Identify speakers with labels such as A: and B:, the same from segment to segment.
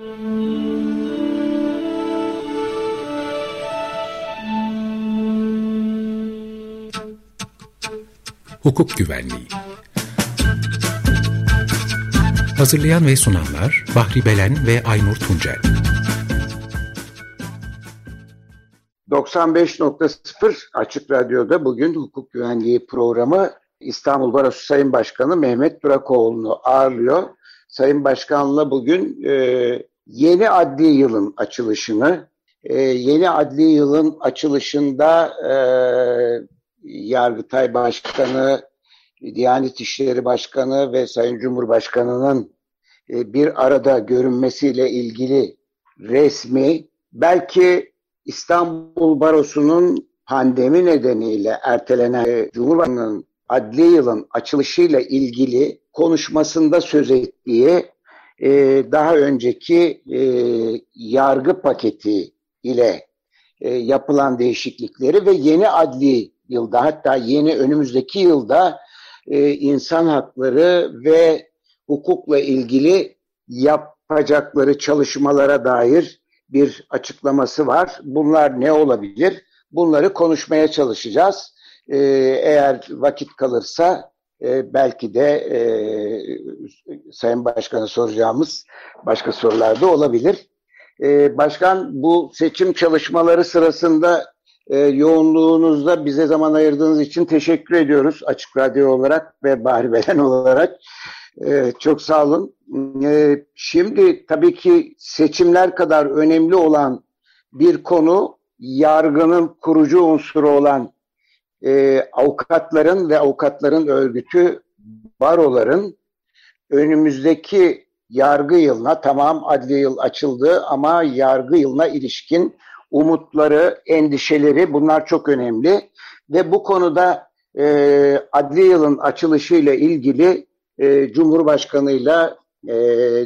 A: Hukuk Güvenliği Hazırlayan ve sunanlar Bahri Belen ve Aynur Tuncel
B: 95.0 Açık Radyo'da bugün hukuk güvenliği programı İstanbul Barosu Sayın Başkanı Mehmet Durakoğlu'nu ağırlıyor. Sayın Başkan'la bugün e, yeni adli yılın açılışını, e, yeni adli yılın açılışında e, Yargıtay Başkanı, Diyanet İşleri Başkanı ve Sayın Cumhurbaşkanı'nın e, bir arada görünmesiyle ilgili resmi belki İstanbul Barosu'nun pandemi nedeniyle ertelenen e, Cumhurbaşkanı'nın adli yılın açılışıyla ilgili konuşmasında söz ettiği e, daha önceki e, yargı paketi ile e, yapılan değişiklikleri ve yeni adli yılda hatta yeni önümüzdeki yılda e, insan hakları ve hukukla ilgili yapacakları çalışmalara dair bir açıklaması var. Bunlar ne olabilir? Bunları konuşmaya çalışacağız. Ee, eğer vakit kalırsa e, belki de e, Sayın Başkan'a soracağımız başka sorular da olabilir. E, Başkan bu seçim çalışmaları sırasında e, yoğunluğunuzda bize zaman ayırdığınız için teşekkür ediyoruz Açık Radyo olarak ve Bahri Belen olarak. E, çok sağ olun. E, şimdi tabii ki seçimler kadar önemli olan bir konu yargının kurucu unsuru olan e, avukatların ve avukatların örgütü baroların önümüzdeki yargı yılına tamam adli yıl açıldı ama yargı yılına ilişkin umutları, endişeleri bunlar çok önemli ve bu konuda e, adli yılın açılışıyla ilgili e, Cumhurbaşkanı'yla e,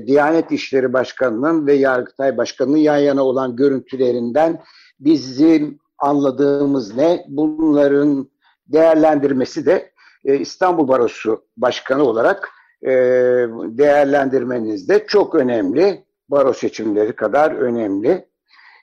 B: Diyanet İşleri Başkanı'nın ve Yargıtay Başkanı'nın yan yana olan görüntülerinden bizim anladığımız ne? Bunların değerlendirmesi de e, İstanbul Barosu Başkanı olarak e, değerlendirmeniz de çok önemli. Baro seçimleri kadar önemli.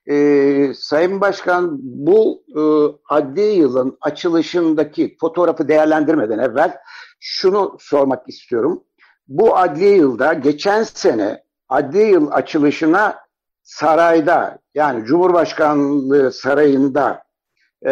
B: E, Sayın Başkan bu e, adli yılın açılışındaki fotoğrafı değerlendirmeden evvel şunu sormak istiyorum. Bu adli yılda geçen sene adli yıl açılışına sarayda yani Cumhurbaşkanlığı sarayında e,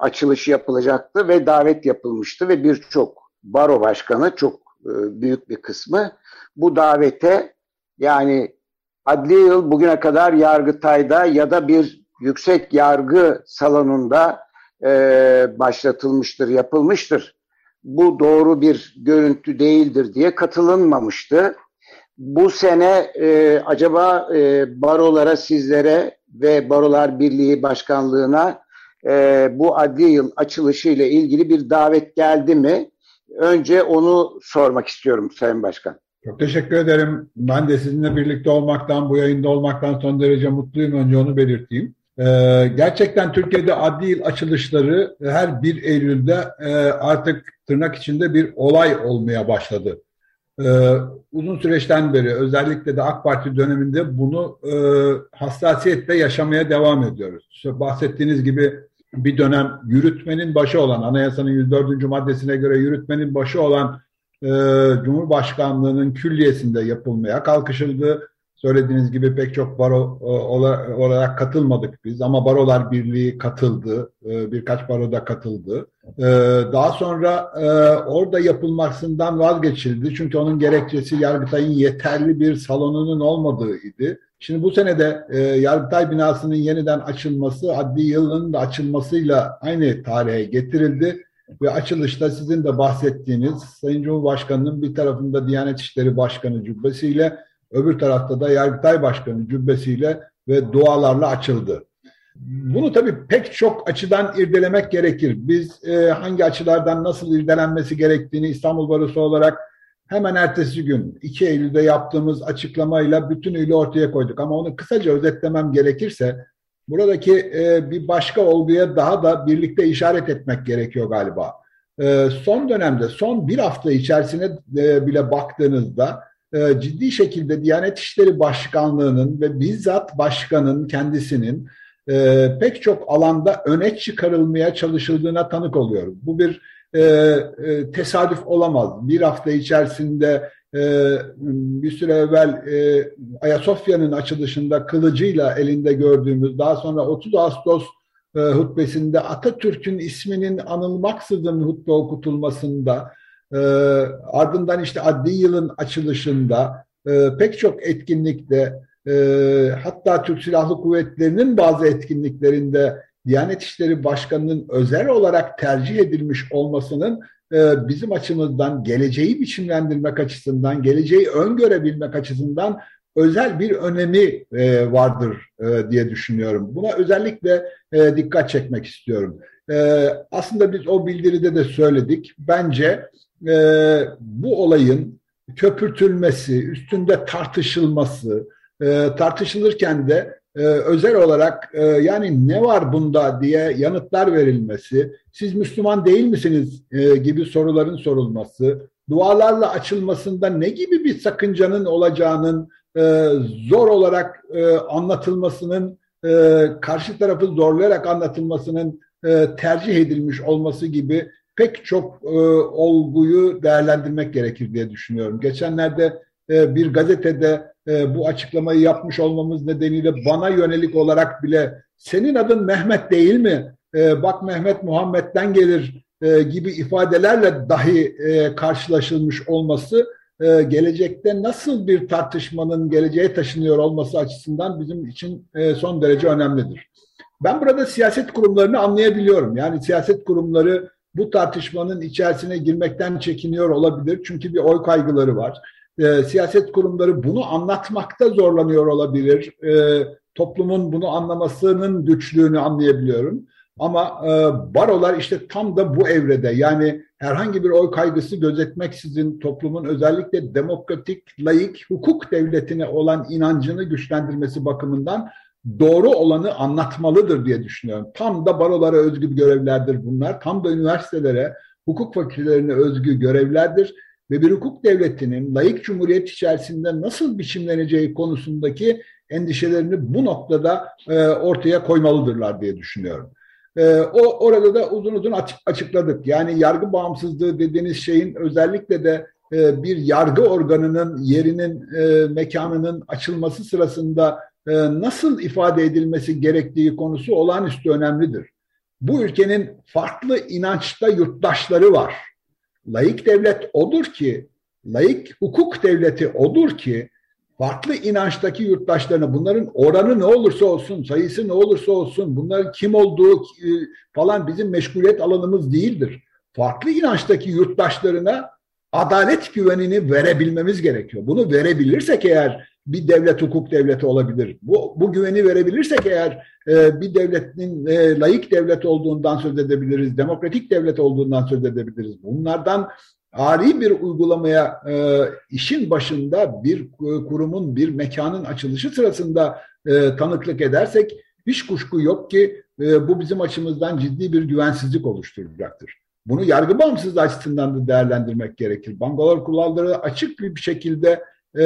B: açılış yapılacaktı ve davet yapılmıştı ve birçok baro başkanı çok e, büyük bir kısmı bu davete yani adli yıl bugüne kadar Yargıtay'da ya da bir yüksek yargı salonunda e, başlatılmıştır, yapılmıştır. Bu doğru bir görüntü değildir diye katılınmamıştı. Bu sene e, acaba e, barolara, sizlere ve Barolar Birliği Başkanlığı'na e, bu adli yıl açılışı ile ilgili bir davet geldi mi? Önce onu sormak istiyorum Sayın Başkan.
C: Çok teşekkür ederim. Ben de sizinle birlikte olmaktan, bu yayında olmaktan son derece mutluyum. Önce onu belirteyim. Ee, gerçekten Türkiye'de adli yıl açılışları her 1 Eylül'de e, artık tırnak içinde bir olay olmaya başladı. Ee, uzun süreçten beri özellikle de AK Parti döneminde bunu e, hassasiyetle yaşamaya devam ediyoruz. İşte bahsettiğiniz gibi bir dönem yürütmenin başı olan, anayasanın 104. maddesine göre yürütmenin başı olan e, Cumhurbaşkanlığının külliyesinde yapılmaya kalkışıldı. Söylediğiniz gibi pek çok baro e, olarak katılmadık biz ama Barolar Birliği katıldı. E, birkaç baro da katıldı. E, daha sonra orada yapılmasından vazgeçildi. Çünkü onun gerekçesi Yargıtay'ın yeterli bir salonunun olmadığıydı. Şimdi bu senede Yargıtay binasının yeniden açılması, adli yılının da açılmasıyla aynı tarihe getirildi. Ve açılışta sizin de bahsettiğiniz Sayın Cumhurbaşkanı'nın bir tarafında Diyanet İşleri Başkanı cübbesiyle öbür tarafta da Yargıtay Başkanı cübbesiyle ve dualarla açıldı. Bunu tabii pek çok açıdan irdelemek gerekir. Biz e, hangi açılardan nasıl irdelenmesi gerektiğini İstanbul Barosu olarak hemen ertesi gün 2 Eylül'de yaptığımız açıklamayla bütünüyle ortaya koyduk. Ama onu kısaca özetlemem gerekirse buradaki e, bir başka olguya daha da birlikte işaret etmek gerekiyor galiba. E, son dönemde, son bir hafta içerisine e, bile baktığınızda ciddi şekilde Diyanet İşleri Başkanlığı'nın ve bizzat başkanın kendisinin e, pek çok alanda öne çıkarılmaya çalışıldığına tanık oluyoruz. Bu bir e, e, tesadüf olamaz. Bir hafta içerisinde e, bir süre evvel e, Ayasofya'nın açılışında kılıcıyla elinde gördüğümüz, daha sonra 30 Ağustos e, hutbesinde Atatürk'ün isminin anılmaksızın hutbe okutulmasında, e, ardından işte adli yılın açılışında e, pek çok etkinlikte, e, hatta Türk Silahlı Kuvvetleri'nin bazı etkinliklerinde Diyanet İşleri Başkanı'nın özel olarak tercih edilmiş olmasının e, bizim açımızdan geleceği biçimlendirmek açısından, geleceği öngörebilmek açısından özel bir önemi e, vardır e, diye düşünüyorum. Buna özellikle dikkat çekmek istiyorum. Aslında biz o bildiride de söyledik. Bence bu olayın köpürtülmesi, üstünde tartışılması, tartışılırken de e, özel olarak e, yani ne var bunda diye yanıtlar verilmesi, siz Müslüman değil misiniz e, gibi soruların sorulması, dualarla açılmasında ne gibi bir sakıncanın olacağının e, zor olarak e, anlatılmasının, e, karşı tarafı zorlayarak anlatılmasının e, tercih edilmiş olması gibi pek çok e, olguyu değerlendirmek gerekir diye düşünüyorum. Geçenlerde e, bir gazetede e, bu açıklamayı yapmış olmamız nedeniyle bana yönelik olarak bile senin adın Mehmet değil mi? E, bak Mehmet Muhammed'den gelir gibi ifadelerle dahi karşılaşılmış olması gelecekte nasıl bir tartışmanın geleceğe taşınıyor olması açısından bizim için son derece önemlidir. Ben burada siyaset kurumlarını anlayabiliyorum. Yani siyaset kurumları bu tartışmanın içerisine girmekten çekiniyor olabilir. Çünkü bir oy kaygıları var e, siyaset kurumları bunu anlatmakta zorlanıyor olabilir. E, toplumun bunu anlamasının güçlüğünü anlayabiliyorum. Ama e, barolar işte tam da bu evrede yani herhangi bir oy kaygısı gözetmeksizin toplumun özellikle demokratik, layık, hukuk devletine olan inancını güçlendirmesi bakımından doğru olanı anlatmalıdır diye düşünüyorum. Tam da barolara özgü görevlerdir bunlar. Tam da üniversitelere, hukuk fakültelerine özgü görevlerdir ve bir hukuk devletinin layık cumhuriyet içerisinde nasıl biçimleneceği konusundaki endişelerini bu noktada e, ortaya koymalıdırlar diye düşünüyorum. E, o orada da uzun uzun açıkladık. Yani yargı bağımsızlığı dediğiniz şeyin özellikle de e, bir yargı organının yerinin e, mekanının açılması sırasında nasıl ifade edilmesi gerektiği konusu olağanüstü önemlidir. Bu ülkenin farklı inançta yurttaşları var Layık devlet odur ki, layık hukuk devleti odur ki farklı inançtaki yurttaşlarına bunların oranı ne olursa olsun, sayısı ne olursa olsun, bunların kim olduğu e, falan bizim meşguliyet alanımız değildir. Farklı inançtaki yurttaşlarına adalet güvenini verebilmemiz gerekiyor. Bunu verebilirsek eğer bir devlet hukuk devleti olabilir. Bu, bu güveni verebilirsek eğer e, bir devletin e, layık devlet olduğundan söz edebiliriz, demokratik devlet olduğundan söz edebiliriz. Bunlardan ari bir uygulamaya e, işin başında bir e, kurumun, bir mekanın açılışı sırasında e, tanıklık edersek hiç kuşku yok ki e, bu bizim açımızdan ciddi bir güvensizlik oluşturacaktır. Bunu yargı bağımsızlığı açısından da değerlendirmek gerekir. Bankalar kuralları açık bir şekilde e,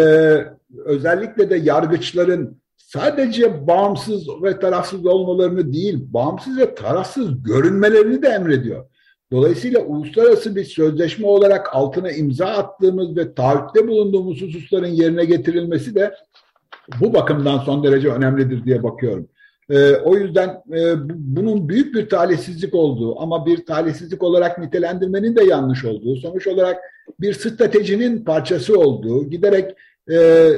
C: özellikle de yargıçların sadece bağımsız ve tarafsız olmalarını değil, bağımsız ve tarafsız görünmelerini de emrediyor. Dolayısıyla uluslararası bir sözleşme olarak altına imza attığımız ve taahhütte bulunduğumuz hususların yerine getirilmesi de bu bakımdan son derece önemlidir diye bakıyorum. E, o yüzden e, bunun büyük bir talihsizlik olduğu ama bir talihsizlik olarak nitelendirmenin de yanlış olduğu, sonuç olarak bir stratejinin parçası olduğu, giderek e,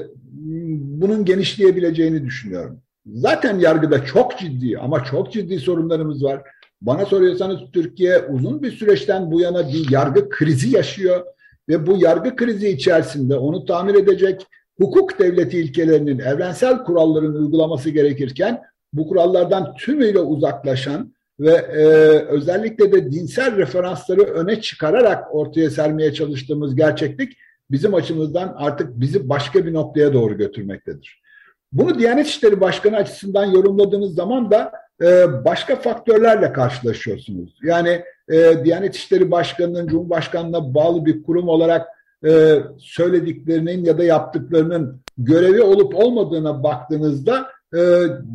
C: bunun genişleyebileceğini düşünüyorum. Zaten yargıda çok ciddi ama çok ciddi sorunlarımız var. Bana soruyorsanız Türkiye uzun bir süreçten bu yana bir yargı krizi yaşıyor ve bu yargı krizi içerisinde onu tamir edecek hukuk devleti ilkelerinin evrensel kuralların uygulaması gerekirken bu kurallardan tümüyle uzaklaşan ve e, özellikle de dinsel referansları öne çıkararak ortaya sermeye çalıştığımız gerçeklik bizim açımızdan artık bizi başka bir noktaya doğru götürmektedir. Bunu Diyanet İşleri Başkanı açısından yorumladığınız zaman da e, başka faktörlerle karşılaşıyorsunuz. Yani e, Diyanet İşleri Başkanı'nın Cumhurbaşkanı'na bağlı bir kurum olarak e, söylediklerinin ya da yaptıklarının görevi olup olmadığına baktığınızda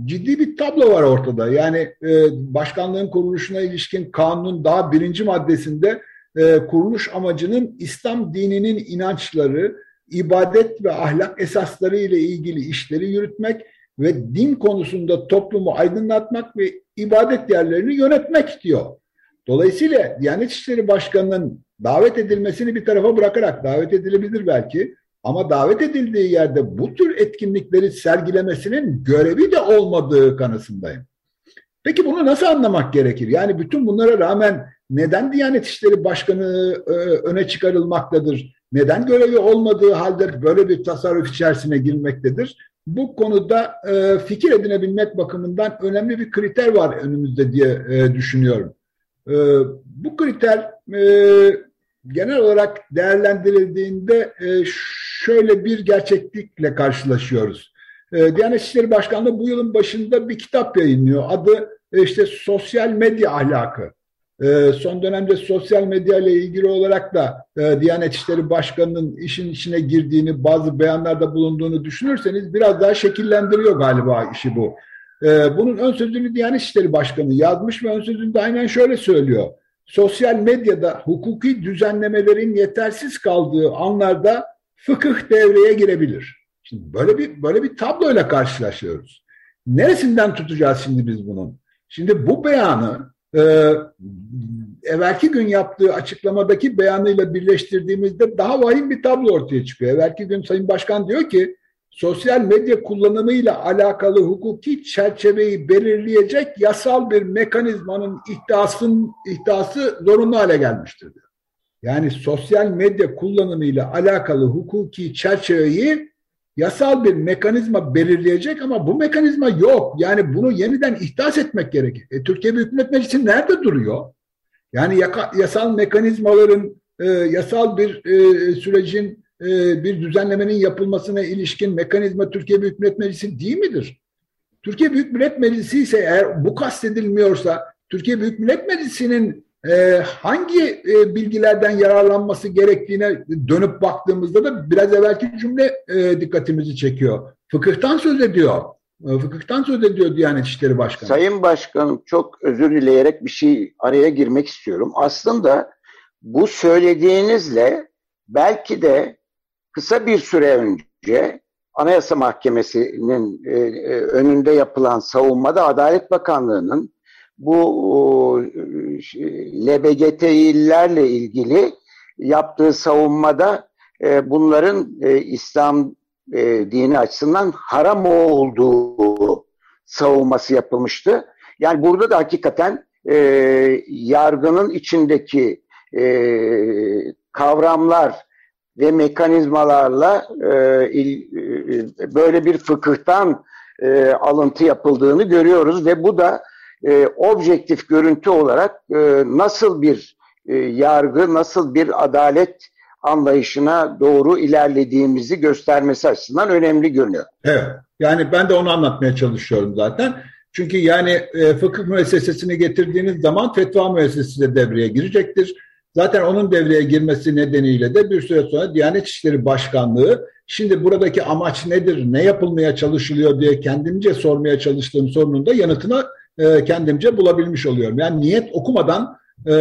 C: ciddi bir tablo var ortada. Yani e, başkanlığın kuruluşuna ilişkin kanunun daha birinci maddesinde e, kuruluş amacının İslam dininin inançları, ibadet ve ahlak esasları ile ilgili işleri yürütmek ve din konusunda toplumu aydınlatmak ve ibadet yerlerini yönetmek diyor. Dolayısıyla Diyanet İşleri Başkanı'nın davet edilmesini bir tarafa bırakarak davet edilebilir belki ama davet edildiği yerde bu tür etkinlikleri sergilemesinin görevi de olmadığı kanısındayım. Peki bunu nasıl anlamak gerekir? Yani bütün bunlara rağmen neden Diyanet İşleri Başkanı e, öne çıkarılmaktadır? Neden görevi olmadığı halde böyle bir tasarruf içerisine girmektedir? Bu konuda e, fikir edinebilmek bakımından önemli bir kriter var önümüzde diye e, düşünüyorum. Bu kriter genel olarak değerlendirildiğinde şöyle bir gerçeklikle karşılaşıyoruz. Diyanet İşleri Başkanlığı bu yılın başında bir kitap yayınlıyor. Adı işte Sosyal Medya Ahlakı. E, son dönemde sosyal medya ile ilgili olarak da e, Diyanet İşleri Başkanı'nın işin içine girdiğini, bazı beyanlarda bulunduğunu düşünürseniz biraz daha şekillendiriyor galiba işi bu. E, bunun ön sözünü Diyanet İşleri Başkanı yazmış ve ön sözünde aynen şöyle söylüyor. Sosyal medyada hukuki düzenlemelerin yetersiz kaldığı anlarda fıkıh devreye girebilir. Şimdi böyle bir böyle bir tabloyla karşılaşıyoruz. Neresinden tutacağız şimdi biz bunun? Şimdi bu beyanı e, evvelki gün yaptığı açıklamadaki beyanıyla birleştirdiğimizde daha vahim bir tablo ortaya çıkıyor. Evvelki gün Sayın Başkan diyor ki sosyal medya kullanımıyla alakalı hukuki çerçeveyi belirleyecek yasal bir mekanizmanın iddiasın, iddiası zorunlu hale gelmiştir diyor. Yani sosyal medya kullanımıyla alakalı hukuki çerçeveyi yasal bir mekanizma belirleyecek ama bu mekanizma yok. Yani bunu yeniden ihdas etmek gerekir. E, Türkiye Büyük Millet Meclisi nerede duruyor? Yani yaka, yasal mekanizmaların, e, yasal bir e, sürecin, e, bir düzenlemenin yapılmasına ilişkin mekanizma Türkiye Büyük Millet Meclisi değil midir? Türkiye Büyük Millet Meclisi ise eğer bu kastedilmiyorsa Türkiye Büyük Millet Meclisi'nin e, hangi e, bilgilerden yararlanması gerektiğine dönüp baktığımızda da biraz evvelki cümle dikkatimizi çekiyor. Fıkıhtan söz ediyor. Fıkıhtan söz ediyor Diyanet İşleri Başkanı.
B: Sayın Başkanım çok özür dileyerek bir şey araya girmek istiyorum. Aslında bu söylediğinizle belki de kısa bir süre önce Anayasa Mahkemesi'nin e, e, önünde yapılan savunmada Adalet Bakanlığı'nın bu LBGTİ'lerle ilgili yaptığı savunmada e, bunların e, İslam e, dini açısından haram olduğu savunması yapılmıştı. Yani burada da hakikaten e, yargının içindeki e, kavramlar ve mekanizmalarla e, il, e, böyle bir fıkıhtan e, alıntı yapıldığını görüyoruz ve bu da e, objektif görüntü olarak e, nasıl bir e, yargı, nasıl bir adalet anlayışına doğru ilerlediğimizi göstermesi açısından önemli görünüyor.
C: Evet. Yani ben de onu anlatmaya çalışıyorum zaten. Çünkü yani e, fıkıh müessesesini getirdiğiniz zaman fetva müessesesi de devreye girecektir. Zaten onun devreye girmesi nedeniyle de bir süre sonra Diyanet İşleri Başkanlığı şimdi buradaki amaç nedir, ne yapılmaya çalışılıyor diye kendimce sormaya çalıştığım sorunun da yanıtına e, kendimce bulabilmiş oluyorum. Yani niyet okumadan e,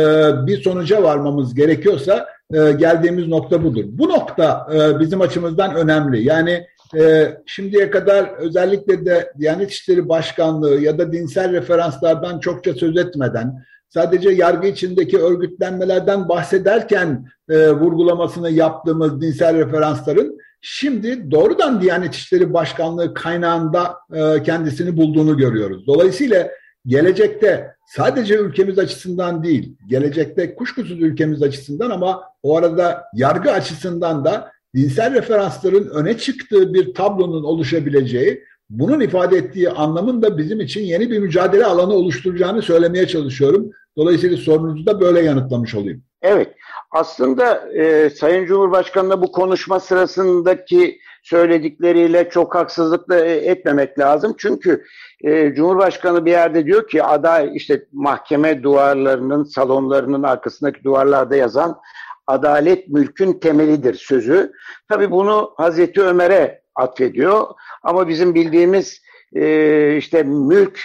C: bir sonuca varmamız gerekiyorsa e, geldiğimiz nokta budur. Bu nokta e, bizim açımızdan önemli. Yani e, şimdiye kadar özellikle de Diyanet İşleri Başkanlığı ya da dinsel referanslardan çokça söz etmeden sadece yargı içindeki örgütlenmelerden bahsederken e, vurgulamasını yaptığımız dinsel referansların şimdi doğrudan Diyanet İşleri Başkanlığı kaynağında e, kendisini bulduğunu görüyoruz. Dolayısıyla gelecekte sadece ülkemiz açısından değil, gelecekte kuşkusuz ülkemiz açısından ama o arada yargı açısından da dinsel referansların öne çıktığı bir tablonun oluşabileceği, bunun ifade ettiği anlamın da bizim için yeni bir mücadele alanı oluşturacağını söylemeye çalışıyorum. Dolayısıyla sorunuzu da böyle yanıtlamış olayım.
B: Evet, aslında e, Sayın Cumhurbaşkanı'na bu konuşma sırasındaki söyledikleriyle çok haksızlık da e, etmemek lazım. Çünkü e, Cumhurbaşkanı bir yerde diyor ki aday işte mahkeme duvarlarının salonlarının arkasındaki duvarlarda yazan adalet mülkün temelidir sözü. Tabi bunu Hazreti Ömer'e atfediyor ama bizim bildiğimiz e, işte mülk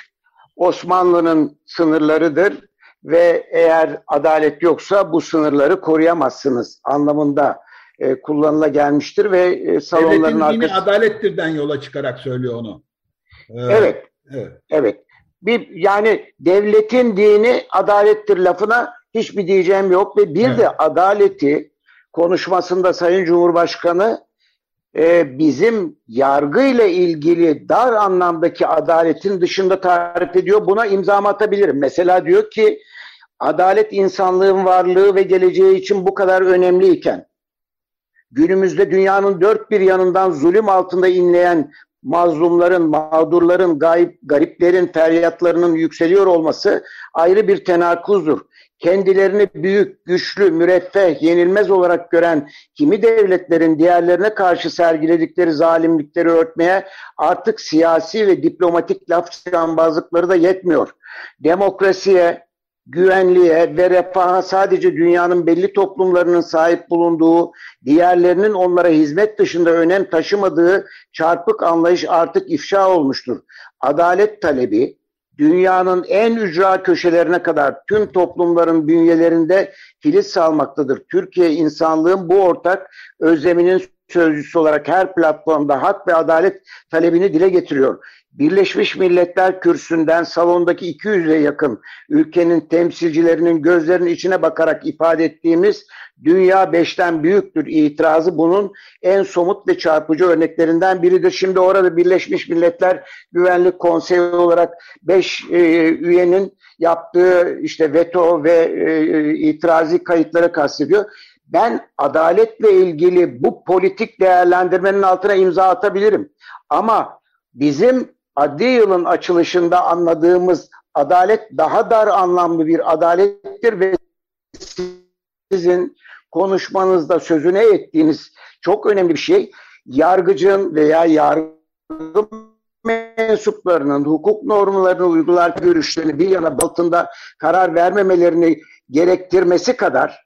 B: Osmanlı'nın sınırlarıdır ve eğer adalet yoksa bu sınırları koruyamazsınız anlamında e, kullanıla gelmiştir ve e, salonların
C: Devletin
B: arkası...
C: dini adalettirden yola çıkarak söylüyor onu.
B: Ee, evet. Evet. Evet. Bir yani devletin dini adalettir lafına hiçbir diyeceğim yok ve bir evet. de adaleti konuşmasında Sayın Cumhurbaşkanı e, bizim yargıyla ilgili dar anlamdaki adaletin dışında tarif ediyor. Buna imza atabilirim. Mesela diyor ki adalet insanlığın varlığı ve geleceği için bu kadar önemliyken günümüzde dünyanın dört bir yanından zulüm altında inleyen mazlumların, mağdurların, gayip, gariplerin feryatlarının yükseliyor olması ayrı bir tenakuzdur. Kendilerini büyük, güçlü, müreffeh, yenilmez olarak gören kimi devletlerin diğerlerine karşı sergiledikleri zalimlikleri örtmeye artık siyasi ve diplomatik laf cambazlıkları da yetmiyor. Demokrasiye, güvenliğe ve refaha sadece dünyanın belli toplumlarının sahip bulunduğu, diğerlerinin onlara hizmet dışında önem taşımadığı çarpık anlayış artık ifşa olmuştur. Adalet talebi, dünyanın en ücra köşelerine kadar tüm toplumların bünyelerinde kilit salmaktadır. Türkiye insanlığın bu ortak özleminin sözcüsü olarak her platformda hak ve adalet talebini dile getiriyor. Birleşmiş Milletler kürsünden salondaki 200'e yakın ülkenin temsilcilerinin gözlerinin içine bakarak ifade ettiğimiz dünya beşten büyüktür itirazı bunun en somut ve çarpıcı örneklerinden biridir. Şimdi orada Birleşmiş Milletler Güvenlik Konseyi olarak beş e, üyenin yaptığı işte veto ve e, itirazı kayıtları kastediyor. Ben adaletle ilgili bu politik değerlendirmenin altına imza atabilirim. Ama bizim adli yılın açılışında anladığımız adalet daha dar anlamlı bir adalettir ve sizin konuşmanızda sözüne ettiğiniz çok önemli bir şey yargıcın veya yargı mensuplarının hukuk normlarını uygular görüşlerini bir yana altında karar vermemelerini gerektirmesi kadar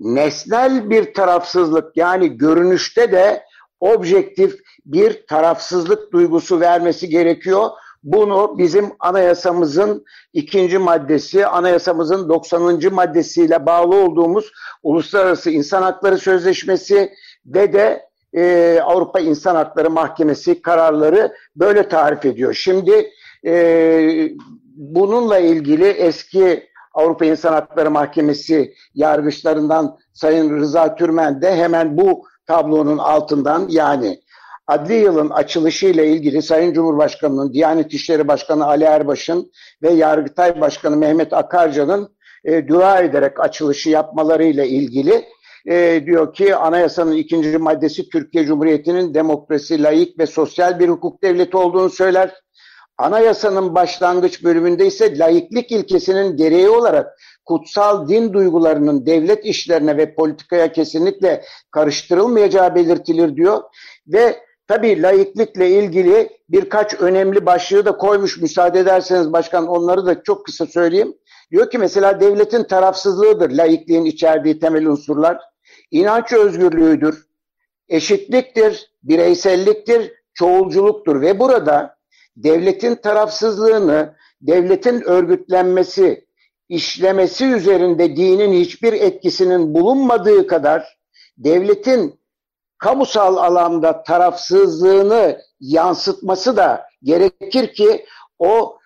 B: nesnel bir tarafsızlık yani görünüşte de objektif bir tarafsızlık duygusu vermesi gerekiyor. Bunu bizim anayasamızın ikinci maddesi, anayasamızın 90. maddesiyle bağlı olduğumuz Uluslararası İnsan Hakları Sözleşmesi ve de e, Avrupa İnsan Hakları Mahkemesi kararları böyle tarif ediyor. Şimdi e, bununla ilgili eski Avrupa İnsan Hakları Mahkemesi yargıçlarından Sayın Rıza Türmen de hemen bu tablonun altından yani adli yılın açılışı ile ilgili Sayın Cumhurbaşkanı'nın, Diyanet İşleri Başkanı Ali Erbaş'ın ve Yargıtay Başkanı Mehmet Akarca'nın e, dua ederek açılışı yapmalarıyla ilgili e, diyor ki anayasanın ikinci maddesi Türkiye Cumhuriyeti'nin demokrasi, layık ve sosyal bir hukuk devleti olduğunu söyler. Anayasanın başlangıç bölümünde ise laiklik ilkesinin gereği olarak kutsal din duygularının devlet işlerine ve politikaya kesinlikle karıştırılmayacağı belirtilir diyor. Ve tabii laiklikle ilgili birkaç önemli başlığı da koymuş müsaade ederseniz başkan onları da çok kısa söyleyeyim. Diyor ki mesela devletin tarafsızlığıdır laikliğin içerdiği temel unsurlar. İnanç özgürlüğüdür, eşitliktir, bireyselliktir, çoğulculuktur ve burada devletin tarafsızlığını, devletin örgütlenmesi, işlemesi üzerinde dinin hiçbir etkisinin bulunmadığı kadar devletin kamusal alanda tarafsızlığını yansıtması da gerekir ki o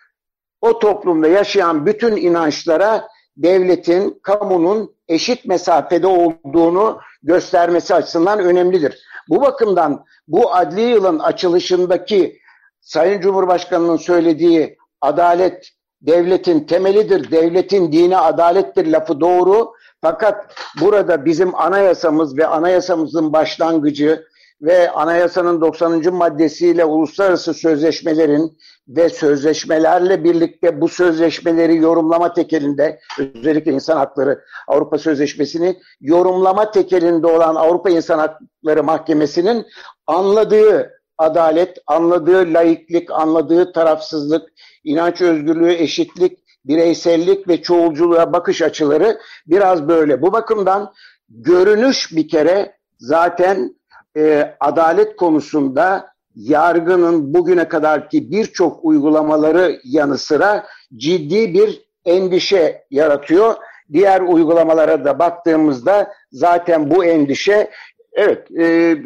B: o toplumda yaşayan bütün inançlara devletin, kamunun eşit mesafede olduğunu göstermesi açısından önemlidir. Bu bakımdan bu adli yılın açılışındaki Sayın Cumhurbaşkanı'nın söylediği adalet devletin temelidir, devletin dini adalettir lafı doğru. Fakat burada bizim anayasamız ve anayasamızın başlangıcı ve anayasanın 90. maddesiyle uluslararası sözleşmelerin ve sözleşmelerle birlikte bu sözleşmeleri yorumlama tekelinde özellikle insan hakları Avrupa Sözleşmesi'ni yorumlama tekelinde olan Avrupa İnsan Hakları Mahkemesi'nin anladığı adalet, anladığı laiklik, anladığı tarafsızlık, inanç özgürlüğü, eşitlik, bireysellik ve çoğulculuğa bakış açıları biraz böyle. Bu bakımdan görünüş bir kere zaten e, adalet konusunda yargının bugüne kadarki birçok uygulamaları yanı sıra ciddi bir endişe yaratıyor. Diğer uygulamalara da baktığımızda zaten bu endişe evet e,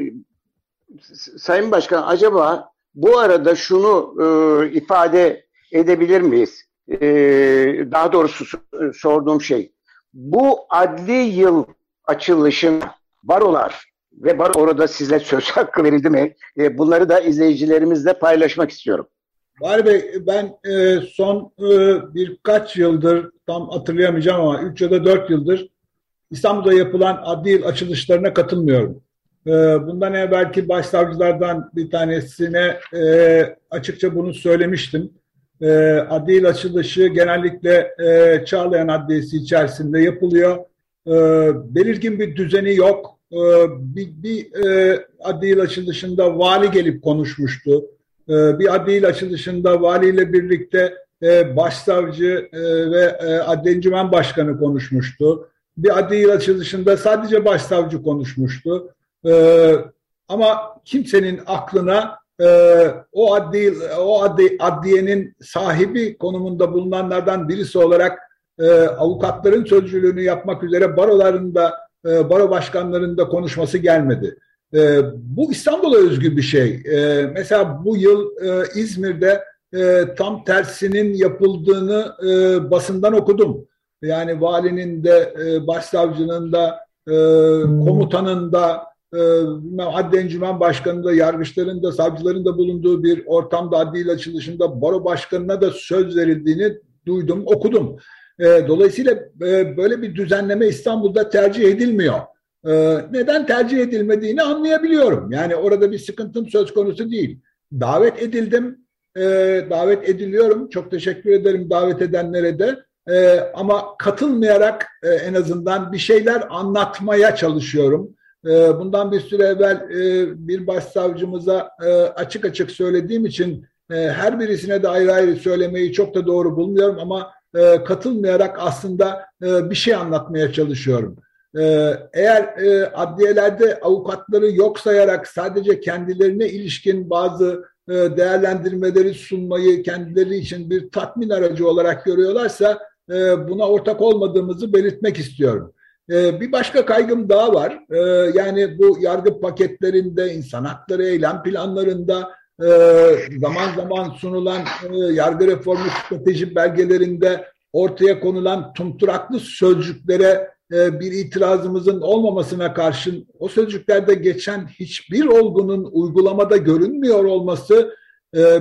B: Sayın Başkan acaba bu arada şunu e, ifade edebilir miyiz? E, daha doğrusu sorduğum şey bu adli yıl açılışın barolar ve baro orada size söz hakkı verildi mi? E, bunları da izleyicilerimizle paylaşmak istiyorum.
C: Bari Bey ben e, son e, birkaç yıldır tam hatırlayamayacağım ama 3 ya da 4 yıldır İstanbul'da yapılan adli yıl açılışlarına katılmıyorum. E, bundan evvelki başsavcılardan bir tanesine e, açıkça bunu söylemiştim. E, adli yıl açılışı genellikle e, Çağlayan Adliyesi içerisinde yapılıyor. E, belirgin bir düzeni yok. E, bir bir e, adli yıl açılışında vali gelip konuşmuştu. E, bir adli yıl açılışında valiyle birlikte e, başsavcı e, ve e, adli başkanı konuşmuştu. Bir adli açılışında sadece başsavcı konuşmuştu. E, ama kimsenin aklına e, o adli o adli, adliyenin sahibi konumunda bulunanlardan birisi olarak e, avukatların sözcülüğünü yapmak üzere barolarında e, baro başkanlarında konuşması gelmedi. E, bu İstanbul'a özgü bir şey. E, mesela bu yıl e, İzmir'de e, tam tersinin yapıldığını e, basından okudum. Yani valinin de, e, başsavcının da, e, komutanın da, e, adli encümen başkanı da, yargıçların da, savcıların da bulunduğu bir ortamda adli açılışında baro başkanına da söz verildiğini duydum, okudum. E, dolayısıyla e, böyle bir düzenleme İstanbul'da tercih edilmiyor. E, neden tercih edilmediğini anlayabiliyorum. Yani orada bir sıkıntım söz konusu değil. Davet edildim, davet ediliyorum. Çok teşekkür ederim davet edenlere de. Ama katılmayarak e, en azından bir şeyler anlatmaya çalışıyorum. E, bundan bir süre evvel e, bir başsavcımıza e, açık açık söylediğim için e, her birisine de ayrı ayrı söylemeyi çok da doğru bulmuyorum ama katılmayarak aslında bir şey anlatmaya çalışıyorum. Eğer adliyelerde avukatları yok sayarak sadece kendilerine ilişkin bazı değerlendirmeleri sunmayı kendileri için bir tatmin aracı olarak görüyorlarsa buna ortak olmadığımızı belirtmek istiyorum. E, bir başka kaygım daha var. E, yani bu yargı paketlerinde, insan hakları eylem planlarında e, zaman zaman sunulan e, yargı reformu strateji belgelerinde ortaya konulan tumturaklı sözcüklere e, bir itirazımızın olmamasına karşın o sözcüklerde geçen hiçbir olgunun uygulamada görünmüyor olması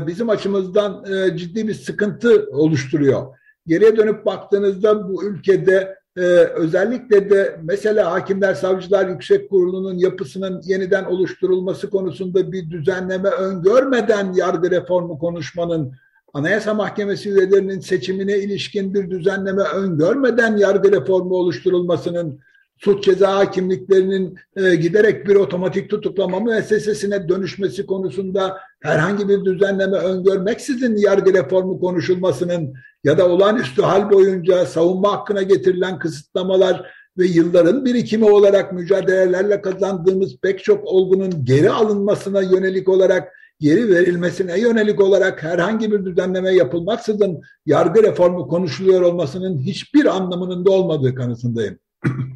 C: bizim açımızdan ciddi bir sıkıntı oluşturuyor. Geriye dönüp baktığınızda bu ülkede ee, özellikle de mesela Hakimler Savcılar Yüksek Kurulu'nun yapısının yeniden oluşturulması konusunda bir düzenleme öngörmeden yargı reformu konuşmanın Anayasa Mahkemesi üyelerinin seçimine ilişkin bir düzenleme öngörmeden yargı reformu oluşturulmasının suç ceza hakimliklerinin e, giderek bir otomatik tutuklama müessesesine dönüşmesi konusunda herhangi bir düzenleme öngörmeksizin yargı reformu konuşulmasının ya da olağanüstü hal boyunca savunma hakkına getirilen kısıtlamalar ve yılların birikimi olarak mücadelelerle kazandığımız pek çok olgunun geri alınmasına yönelik olarak geri verilmesine yönelik olarak herhangi bir düzenleme yapılmaksızın yargı reformu konuşuluyor olmasının hiçbir anlamının da olmadığı kanısındayım.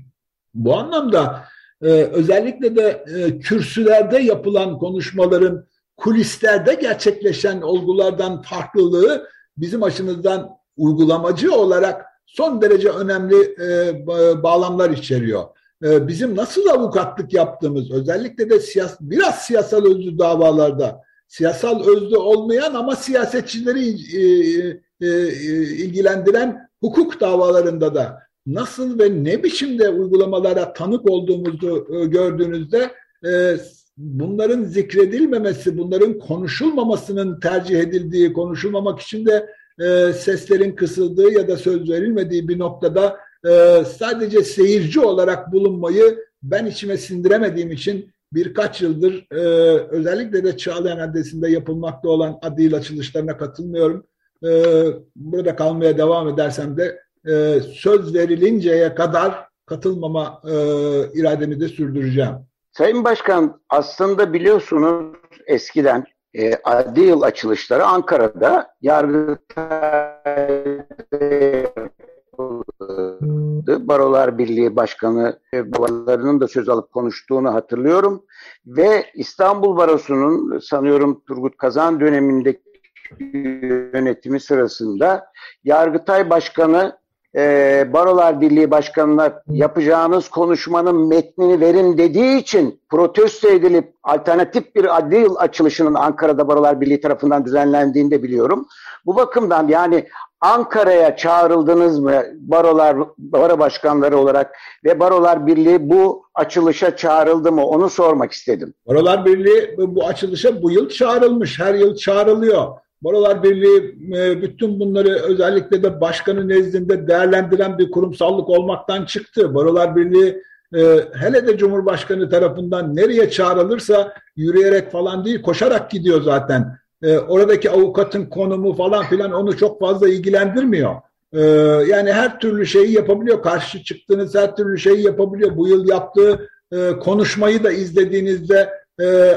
C: Bu anlamda e, özellikle de e, kürsülerde yapılan konuşmaların kulislerde gerçekleşen olgulardan farklılığı bizim açımızdan uygulamacı olarak son derece önemli e, bağlamlar içeriyor. E, bizim nasıl avukatlık yaptığımız özellikle de siyas biraz siyasal özlü davalarda siyasal özlü olmayan ama siyasetçileri e, e, ilgilendiren hukuk davalarında da nasıl ve ne biçimde uygulamalara tanık olduğumuzu e, gördüğünüzde e, bunların zikredilmemesi, bunların konuşulmamasının tercih edildiği, konuşulmamak için de e, seslerin kısıldığı ya da söz verilmediği bir noktada sadece seyirci olarak bulunmayı ben içime sindiremediğim için birkaç yıldır özellikle de Çağlayan Adresi'nde yapılmakta olan adil açılışlarına katılmıyorum. burada kalmaya devam edersem de e, söz verilinceye kadar katılmama e, irademi de sürdüreceğim.
B: Sayın Başkan aslında biliyorsunuz eskiden e, adli yıl açılışları Ankara'da Yargıtay Barolar Birliği Başkanı babalarının da söz alıp konuştuğunu hatırlıyorum. Ve İstanbul Barosu'nun sanıyorum Turgut Kazan dönemindeki yönetimi sırasında Yargıtay Başkanı e, Barolar Birliği Başkanı'na yapacağınız konuşmanın metnini verin dediği için protesto edilip alternatif bir adli yıl açılışının Ankara'da Barolar Birliği tarafından düzenlendiğini de biliyorum. Bu bakımdan yani Ankara'ya çağrıldınız mı barolar baro başkanları olarak ve Barolar Birliği bu açılışa çağrıldı mı onu sormak istedim.
C: Barolar Birliği bu açılışa bu yıl çağrılmış. Her yıl çağrılıyor. Barolar Birliği e, bütün bunları özellikle de başkanı nezdinde değerlendiren bir kurumsallık olmaktan çıktı. Barolar Birliği e, hele de Cumhurbaşkanı tarafından nereye çağrılırsa yürüyerek falan değil koşarak gidiyor zaten. E, oradaki avukatın konumu falan filan onu çok fazla ilgilendirmiyor. Yani her türlü şeyi yapabiliyor. Karşı çıktığınız her türlü şeyi yapabiliyor. Bu yıl yaptığı konuşmayı da izlediğinizde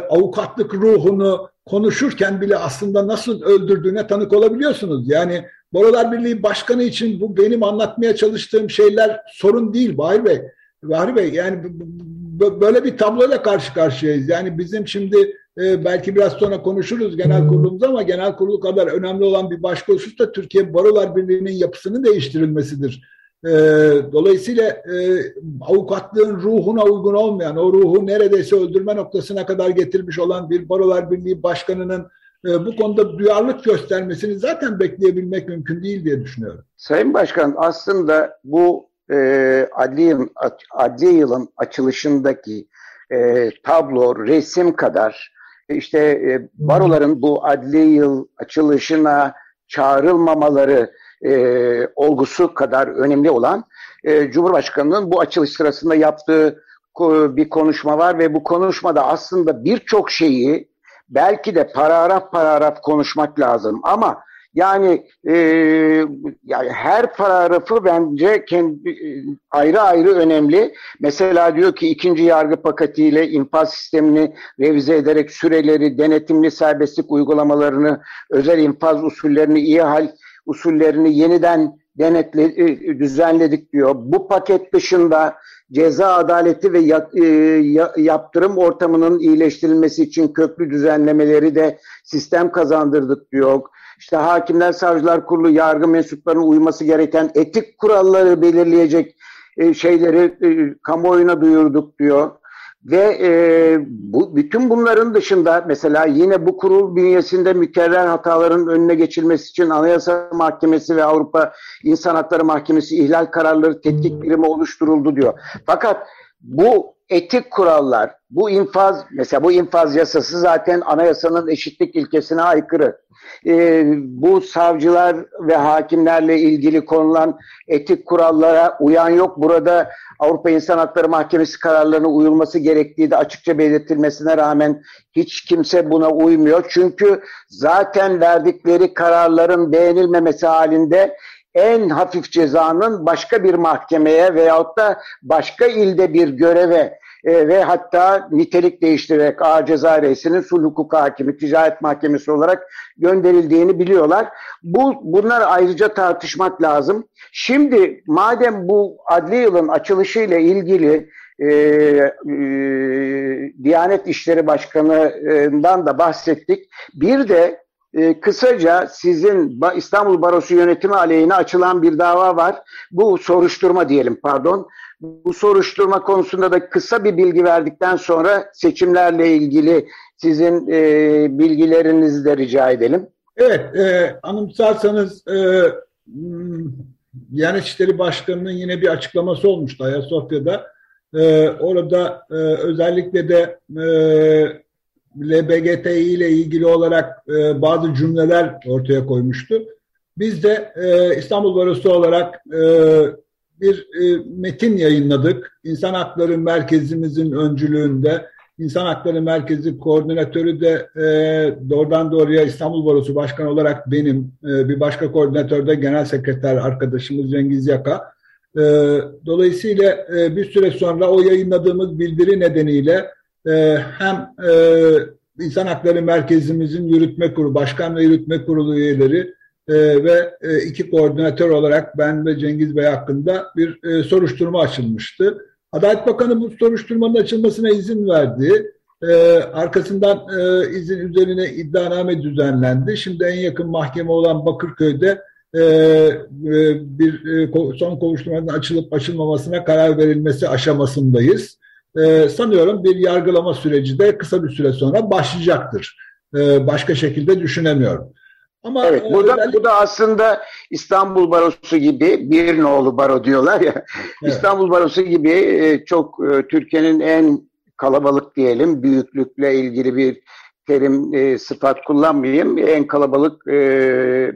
C: avukatlık ruhunu, konuşurken bile aslında nasıl öldürdüğüne tanık olabiliyorsunuz. Yani Barolar Birliği Başkanı için bu benim anlatmaya çalıştığım şeyler sorun değil Bahri Bey. Bahri Bey yani böyle bir tabloyla karşı karşıyayız. Yani bizim şimdi e, belki biraz sonra konuşuruz genel kurulumuz ama genel kurulu kadar önemli olan bir başka husus da Türkiye Barolar Birliği'nin yapısının değiştirilmesidir. E, dolayısıyla e, avukatlığın ruhuna uygun olmayan, o ruhu neredeyse öldürme noktasına kadar getirmiş olan bir Barolar Birliği Başkanı'nın e, bu konuda duyarlılık göstermesini zaten bekleyebilmek mümkün değil diye düşünüyorum.
B: Sayın Başkan aslında bu e, adli, yılın, yılın açılışındaki e, tablo, resim kadar işte e, baroların bu adli yıl açılışına çağrılmamaları e, olgusu kadar önemli olan e, Cumhurbaşkanı'nın bu açılış sırasında yaptığı bir konuşma var ve bu konuşmada aslında birçok şeyi belki de paragraf paragraf konuşmak lazım ama yani e, yani her paragrafı bence kendi e, ayrı ayrı önemli. Mesela diyor ki ikinci yargı paketiyle infaz sistemini revize ederek süreleri, denetimli serbestlik uygulamalarını, özel infaz usullerini iyi hal usullerini yeniden denetle, e, düzenledik diyor. Bu paket dışında ceza adaleti ve e, yaptırım ortamının iyileştirilmesi için köklü düzenlemeleri de sistem kazandırdık diyor. İşte hakimler, savcılar kurulu yargı mensuplarının uyması gereken etik kuralları belirleyecek e, şeyleri kamuoyuna duyurduk diyor. Ve e, bu bütün bunların dışında mesela yine bu kurul bünyesinde mükerrer hataların önüne geçilmesi için Anayasa Mahkemesi ve Avrupa İnsan Hakları Mahkemesi ihlal kararları tetkik birimi oluşturuldu diyor. Fakat bu etik kurallar, bu infaz, mesela bu infaz yasası zaten anayasanın eşitlik ilkesine aykırı. Ee, bu savcılar ve hakimlerle ilgili konulan etik kurallara uyan yok. Burada Avrupa İnsan Hakları Mahkemesi kararlarına uyulması gerektiği de açıkça belirtilmesine rağmen hiç kimse buna uymuyor. Çünkü zaten verdikleri kararların beğenilmemesi halinde en hafif cezanın başka bir mahkemeye veyahut da başka ilde bir göreve e, ve hatta nitelik değiştirerek Ağır Ceza Reisi'nin sulh hukuk hakimi, ticaret mahkemesi olarak gönderildiğini biliyorlar. Bu Bunlar ayrıca tartışmak lazım. Şimdi madem bu adli yılın açılışıyla ilgili e, e, Diyanet İşleri Başkanı'ndan da bahsettik. Bir de e, kısaca sizin İstanbul Barosu yönetimi aleyhine açılan bir dava var. Bu soruşturma diyelim pardon. Bu soruşturma konusunda da kısa bir bilgi verdikten sonra seçimlerle ilgili sizin e, bilgilerinizi de rica edelim.
C: Evet, e, anımsarsanız e, hmm, Diyanet İşleri Başkanı'nın yine bir açıklaması olmuştu Ayasofya'da. E, orada e, özellikle de e, LBGTİ ile ilgili olarak e, bazı cümleler ortaya koymuştu. Biz de e, İstanbul Barosu olarak e, bir e, metin yayınladık. İnsan Hakları Merkezimizin öncülüğünde İnsan Hakları Merkezi koordinatörü de e, doğrudan doğruya İstanbul Barosu Başkanı olarak benim, e, bir başka koordinatör de Genel Sekreter arkadaşımız Cengiz Yaka. E, dolayısıyla e, bir süre sonra o yayınladığımız bildiri nedeniyle hem e, İnsan Hakları Merkezimizin yürütme kurulu, başkan ve yürütme kurulu üyeleri e, ve e, iki koordinatör olarak ben ve Cengiz Bey hakkında bir soruşturma açılmıştı. Adalet Bakanı bu soruşturmanın açılmasına izin verdi. Arkasından izin üzerine iddianame düzenlendi. Şimdi en yakın mahkeme olan Bakırköy'de bir son kovuşturmanın açılıp açılmamasına karar verilmesi aşamasındayız. E, sanıyorum bir yargılama süreci de kısa bir süre sonra başlayacaktır. E, başka şekilde düşünemiyorum.
B: Ama evet, bu da, özellikle... bu da aslında İstanbul Barosu gibi bir nolu baro diyorlar ya. Evet. İstanbul Barosu gibi e, çok e, Türkiye'nin en kalabalık diyelim büyüklükle ilgili bir terim e, sıfat kullanmayayım. En kalabalık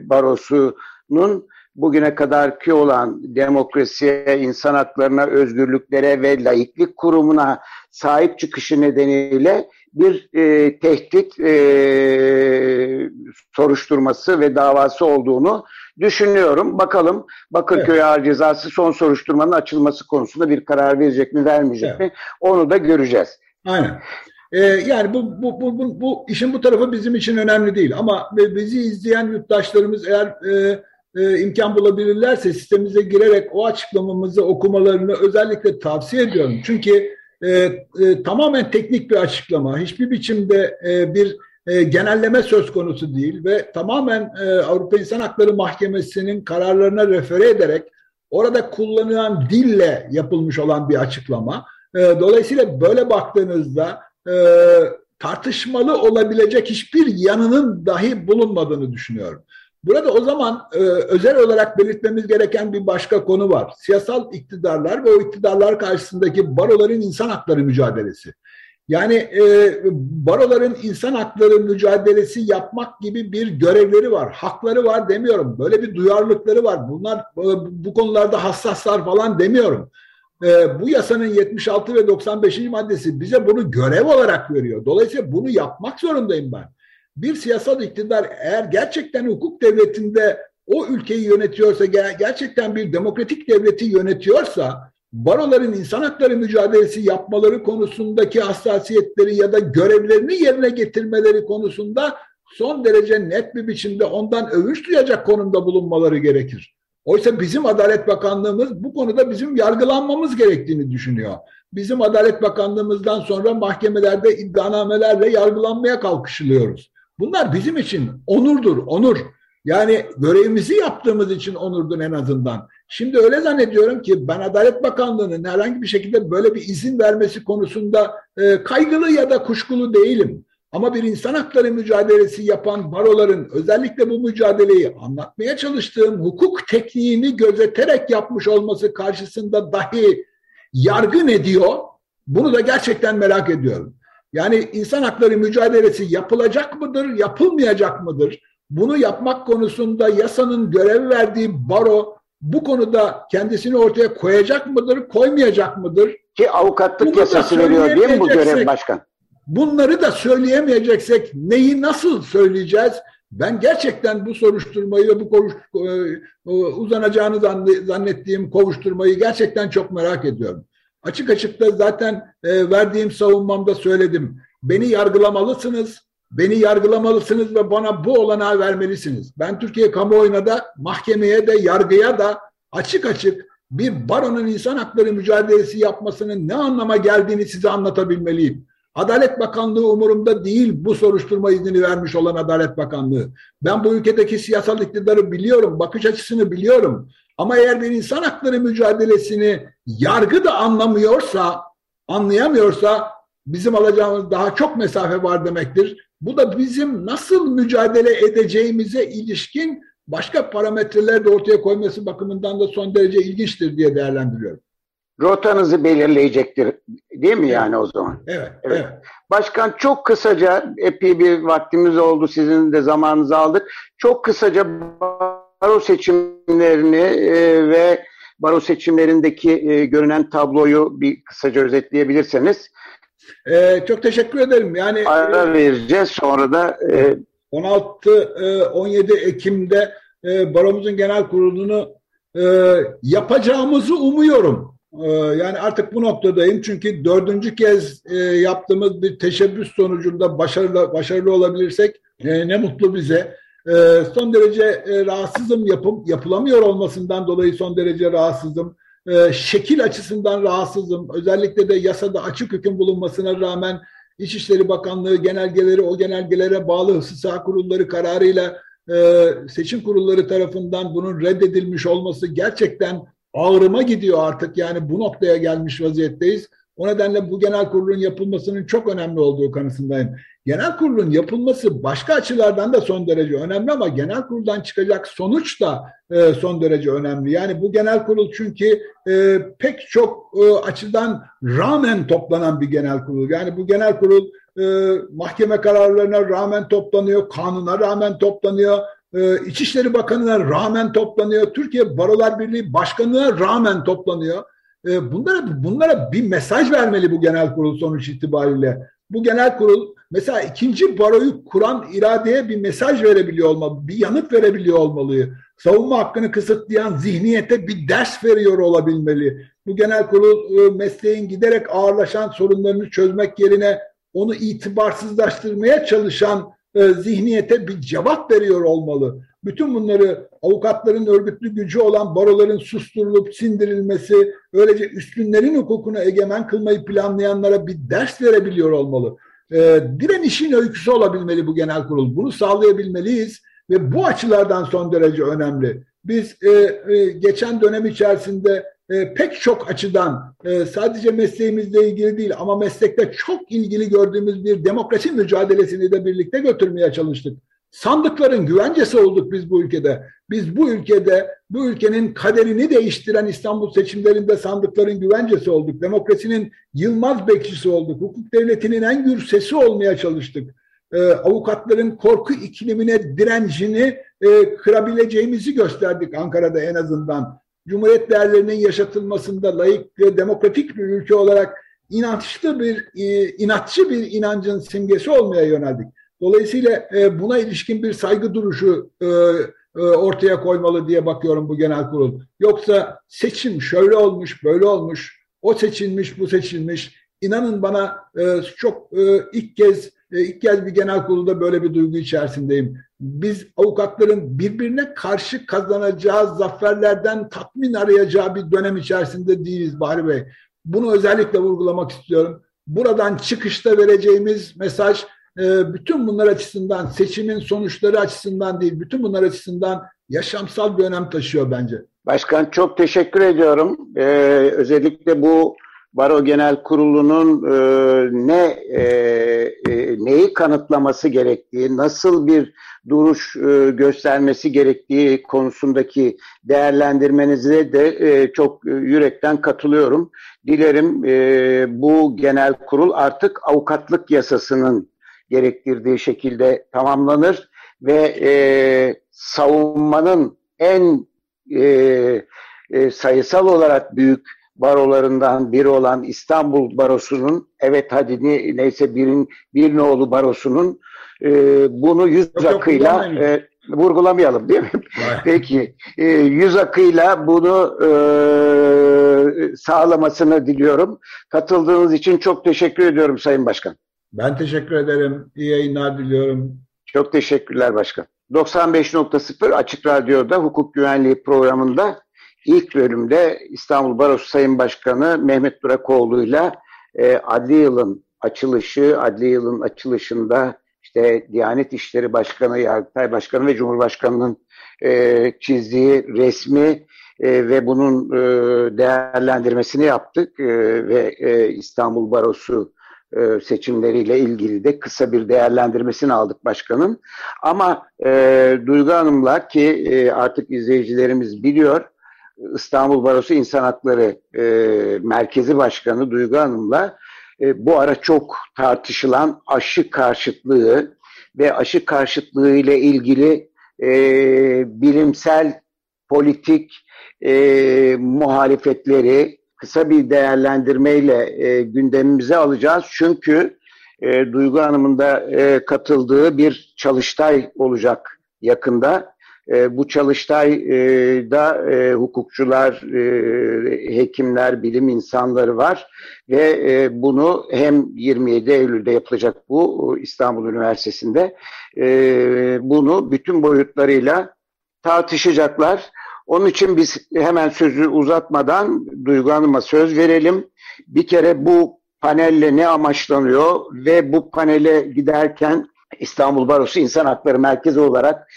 B: barosunun bugüne kadarki olan demokrasiye, insan haklarına, özgürlüklere ve laiklik kurumuna sahip çıkışı nedeniyle bir e, tehdit e, soruşturması ve davası olduğunu düşünüyorum. Bakalım Bakırköy evet. Ağır Cezası son soruşturmanın açılması konusunda bir karar verecek mi vermeyecek evet. mi onu da göreceğiz.
C: Aynen. Ee, yani bu, bu, bu, bu, bu işin bu tarafı bizim için önemli değil ama bizi izleyen yurttaşlarımız eğer e, e, imkan bulabilirlerse sistemimize girerek o açıklamamızı okumalarını özellikle tavsiye ediyorum. Çünkü e, e, tamamen teknik bir açıklama. Hiçbir biçimde e, bir e, genelleme söz konusu değil ve tamamen e, Avrupa İnsan Hakları Mahkemesi'nin kararlarına refere ederek orada kullanılan dille yapılmış olan bir açıklama. E, dolayısıyla böyle baktığınızda e, tartışmalı olabilecek hiçbir yanının dahi bulunmadığını düşünüyorum. Burada o zaman e, özel olarak belirtmemiz gereken bir başka konu var. Siyasal iktidarlar ve o iktidarlar karşısındaki baroların insan hakları mücadelesi. Yani e, baroların insan hakları mücadelesi yapmak gibi bir görevleri var. Hakları var demiyorum. Böyle bir duyarlılıkları var. Bunlar e, bu konularda hassaslar falan demiyorum. E, bu yasanın 76 ve 95. maddesi bize bunu görev olarak veriyor. Dolayısıyla bunu yapmak zorundayım ben bir siyasal iktidar eğer gerçekten hukuk devletinde o ülkeyi yönetiyorsa, gerçekten bir demokratik devleti yönetiyorsa, baroların insan hakları mücadelesi yapmaları konusundaki hassasiyetleri ya da görevlerini yerine getirmeleri konusunda son derece net bir biçimde ondan övünç duyacak konumda bulunmaları gerekir. Oysa bizim Adalet Bakanlığımız bu konuda bizim yargılanmamız gerektiğini düşünüyor. Bizim Adalet Bakanlığımızdan sonra mahkemelerde iddianamelerle yargılanmaya kalkışılıyoruz. Bunlar bizim için onurdur, onur. Yani görevimizi yaptığımız için onurdur en azından. Şimdi öyle zannediyorum ki ben Adalet Bakanlığı'nın herhangi bir şekilde böyle bir izin vermesi konusunda e, kaygılı ya da kuşkulu değilim. Ama bir insan hakları mücadelesi yapan baroların özellikle bu mücadeleyi anlatmaya çalıştığım hukuk tekniğini gözeterek yapmış olması karşısında dahi yargı ne diyor? Bunu da gerçekten merak ediyorum. Yani insan hakları mücadelesi yapılacak mıdır, yapılmayacak mıdır? Bunu yapmak konusunda yasanın görev verdiği baro bu konuda kendisini ortaya koyacak mıdır, koymayacak mıdır?
B: Ki avukatlık Bunu yasası veriyor değil mi bu görev başkan?
C: Bunları da söyleyemeyeceksek neyi nasıl söyleyeceğiz? Ben gerçekten bu soruşturmayı ve bu kovuş, e, e, uzanacağını zannettiğim kovuşturmayı gerçekten çok merak ediyorum. Açık açık da zaten e, verdiğim savunmamda söyledim. Beni yargılamalısınız, beni yargılamalısınız ve bana bu olanağı vermelisiniz. Ben Türkiye kamuoyuna da, mahkemeye de, yargıya da açık açık bir baronun insan hakları mücadelesi yapmasının ne anlama geldiğini size anlatabilmeliyim. Adalet Bakanlığı umurumda değil bu soruşturma iznini vermiş olan Adalet Bakanlığı. Ben bu ülkedeki siyasal iktidarı biliyorum, bakış açısını biliyorum. Ama eğer bir insan hakları mücadelesini yargı da anlamıyorsa, anlayamıyorsa bizim alacağımız daha çok mesafe var demektir. Bu da bizim nasıl mücadele edeceğimize ilişkin başka parametreler de ortaya koyması bakımından da son derece ilginçtir diye değerlendiriyorum.
B: Rotanızı belirleyecektir değil mi yani o zaman?
C: Evet, evet. evet.
B: Başkan çok kısaca epey bir vaktimiz oldu sizin de zamanınızı aldık. Çok kısaca baro seçimlerini e, ve baro seçimlerindeki e, görünen tabloyu bir kısaca özetleyebilirseniz.
C: E, çok teşekkür ederim. Yani
B: ara vereceğiz sonra da e,
C: 16-17 e, Ekim'de e, baromuzun genel kurulunu e, yapacağımızı umuyorum. E, yani artık bu noktadayım çünkü dördüncü kez e, yaptığımız bir teşebbüs sonucunda başarılı başarılı olabilirsek e, ne mutlu bize. E, son derece e, rahatsızım yapım yapılamıyor olmasından dolayı son derece rahatsızım. E, şekil açısından rahatsızım. Özellikle de yasada açık hüküm bulunmasına rağmen İçişleri Bakanlığı genelgeleri o genelgelere bağlı hıfzı sağ kurulları kararıyla e, seçim kurulları tarafından bunun reddedilmiş olması gerçekten ağrıma gidiyor artık. Yani bu noktaya gelmiş vaziyetteyiz. O nedenle bu genel kurulun yapılmasının çok önemli olduğu kanısındayım. Genel kurulun yapılması başka açılardan da son derece önemli ama genel kuruldan çıkacak sonuç da e, son derece önemli. Yani bu genel kurul çünkü e, pek çok e, açıdan rağmen toplanan bir genel kurul. Yani bu genel kurul e, mahkeme kararlarına rağmen toplanıyor, kanuna rağmen toplanıyor, e, İçişleri Bakanı'na rağmen toplanıyor, Türkiye Barolar Birliği Başkanı'na rağmen toplanıyor. E, bunlara, bunlara bir mesaj vermeli bu genel kurul sonuç itibariyle. Bu genel kurul mesela ikinci baroyu kuran iradeye bir mesaj verebiliyor olmalı, bir yanıt verebiliyor olmalı. Savunma hakkını kısıtlayan zihniyete bir ders veriyor olabilmeli. Bu genel kurul e, mesleğin giderek ağırlaşan sorunlarını çözmek yerine onu itibarsızlaştırmaya çalışan e, zihniyete bir cevap veriyor olmalı. Bütün bunları avukatların örgütlü gücü olan baroların susturulup sindirilmesi, öylece üstünlerin hukukunu egemen kılmayı planlayanlara bir ders verebiliyor olmalı. E, direnişin öyküsü olabilmeli bu genel kurul. Bunu sağlayabilmeliyiz ve bu açılardan son derece önemli. Biz e, e, geçen dönem içerisinde e, pek çok açıdan e, sadece mesleğimizle ilgili değil ama meslekte çok ilgili gördüğümüz bir demokrasi mücadelesini de birlikte götürmeye çalıştık. Sandıkların güvencesi olduk biz bu ülkede. Biz bu ülkede bu ülkenin kaderini değiştiren İstanbul seçimlerinde sandıkların güvencesi olduk. Demokrasinin yılmaz bekçisi olduk. Hukuk devletinin en gür sesi olmaya çalıştık. Ee, avukatların korku iklimine direncini e, kırabileceğimizi gösterdik Ankara'da en azından. Cumhuriyet değerlerinin yaşatılmasında layık ve demokratik bir ülke olarak inançlı bir, e, inatçı bir inancın simgesi olmaya yöneldik. Dolayısıyla e, buna ilişkin bir saygı duruşu e, e, ortaya koymalı diye bakıyorum bu genel kurul. Yoksa seçim şöyle olmuş, böyle olmuş, o seçilmiş, bu seçilmiş. İnanın bana e, çok ilk kez ilk kez bir genel kurulda böyle bir duygu içerisindeyim. Biz avukatların birbirine karşı kazanacağı zaferlerden tatmin arayacağı bir dönem içerisinde değiliz Bahri Bey. Bunu özellikle vurgulamak istiyorum. Buradan çıkışta vereceğimiz mesaj bütün bunlar açısından seçimin sonuçları açısından değil, bütün bunlar açısından yaşamsal bir önem taşıyor bence.
B: Başkan çok teşekkür ediyorum. Ee, özellikle bu Baro Genel Kurulu'nun e, ne e, e, neyi kanıtlaması gerektiği, nasıl bir duruş e, göstermesi gerektiği konusundaki değerlendirmenize de e, çok yürekten katılıyorum. Dilerim e, bu genel kurul artık avukatlık yasasının gerektirdiği şekilde tamamlanır ve e, savunmanın en e, e, sayısal olarak büyük barolarından biri olan İstanbul Barosu'nun evet hadi ne, neyse birin bir nolu barosunun e, bunu yüz yok, akıyla e, vurgulamayalım değil mi? Peki e, yüz akıyla bunu e, sağlamasını diliyorum. Katıldığınız için çok teşekkür ediyorum Sayın Başkan.
C: Ben teşekkür ederim. İyi yayınlar diliyorum.
B: Çok teşekkürler başkan. 95.0 Açık Radyo'da hukuk güvenliği programında ilk bölümde İstanbul Barosu Sayın Başkanı Mehmet Durakoğlu ile adli yılın açılışı, adli yılın açılışında işte Diyanet İşleri Başkanı, Yargıtay Başkanı ve Cumhurbaşkanı'nın e, çizdiği resmi e, ve bunun e, değerlendirmesini yaptık e, ve e, İstanbul Barosu e, seçimleriyle ilgili de kısa bir değerlendirmesini aldık başkanın. Ama e, Duygu Hanım'la ki e, artık izleyicilerimiz biliyor İstanbul Barosu İnsan Hakları e, Merkezi Başkanı Duygu Hanım'la e, bu ara çok tartışılan aşı karşıtlığı ve aşı karşıtlığı ile ilgili e, bilimsel politik e, muhalefetleri kısa bir değerlendirmeyle e, gündemimize alacağız. Çünkü e, Duygu Hanım'ın da e, katıldığı bir çalıştay olacak yakında. E, bu çalıştayda e, hukukçular, e, hekimler, bilim insanları var ve e, bunu hem 27 Eylül'de yapılacak bu İstanbul Üniversitesi'nde e, bunu bütün boyutlarıyla tartışacaklar. Onun için biz hemen sözü uzatmadan Duygu Hanım'a söz verelim. Bir kere bu panelle ne amaçlanıyor ve bu panele giderken İstanbul Barosu İnsan Hakları Merkezi olarak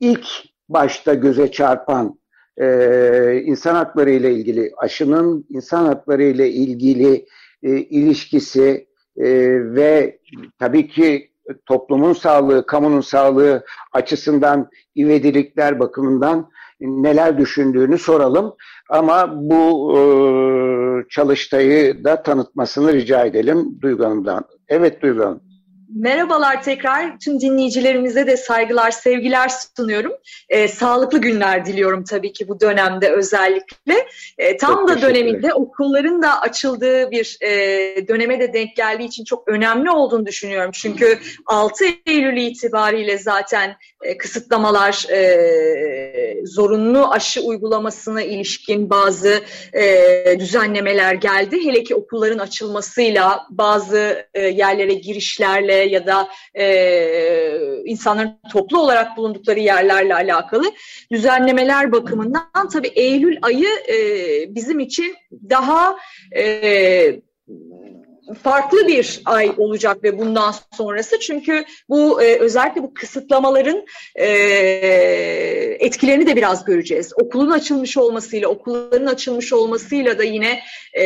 B: ilk başta göze çarpan e, insan hakları ile ilgili aşının insan hakları ile ilgili e, ilişkisi e, ve tabii ki toplumun sağlığı, kamunun sağlığı açısından ivedilikler bakımından neler düşündüğünü soralım. Ama bu e, çalıştayı da tanıtmasını rica edelim Duygu Hanım'dan. Evet Duygu Hanım.
D: Merhabalar tekrar. Tüm dinleyicilerimize de saygılar, sevgiler sunuyorum. E, sağlıklı günler diliyorum tabii ki bu dönemde özellikle. E, tam çok da döneminde okulların da açıldığı bir e, döneme de denk geldiği için çok önemli olduğunu düşünüyorum. Çünkü 6 Eylül itibariyle zaten e, kısıtlamalar, e, zorunlu aşı uygulamasına ilişkin bazı e, düzenlemeler geldi. Hele ki okulların açılmasıyla bazı e, yerlere girişlerle ya da e, insanların toplu olarak bulundukları yerlerle alakalı düzenlemeler bakımından tabii Eylül ayı e, bizim için daha e, farklı bir ay olacak ve bundan sonrası çünkü bu e, özellikle bu kısıtlamaların e, etkilerini de biraz göreceğiz. Okulun açılmış olmasıyla, okulların açılmış olmasıyla da yine e,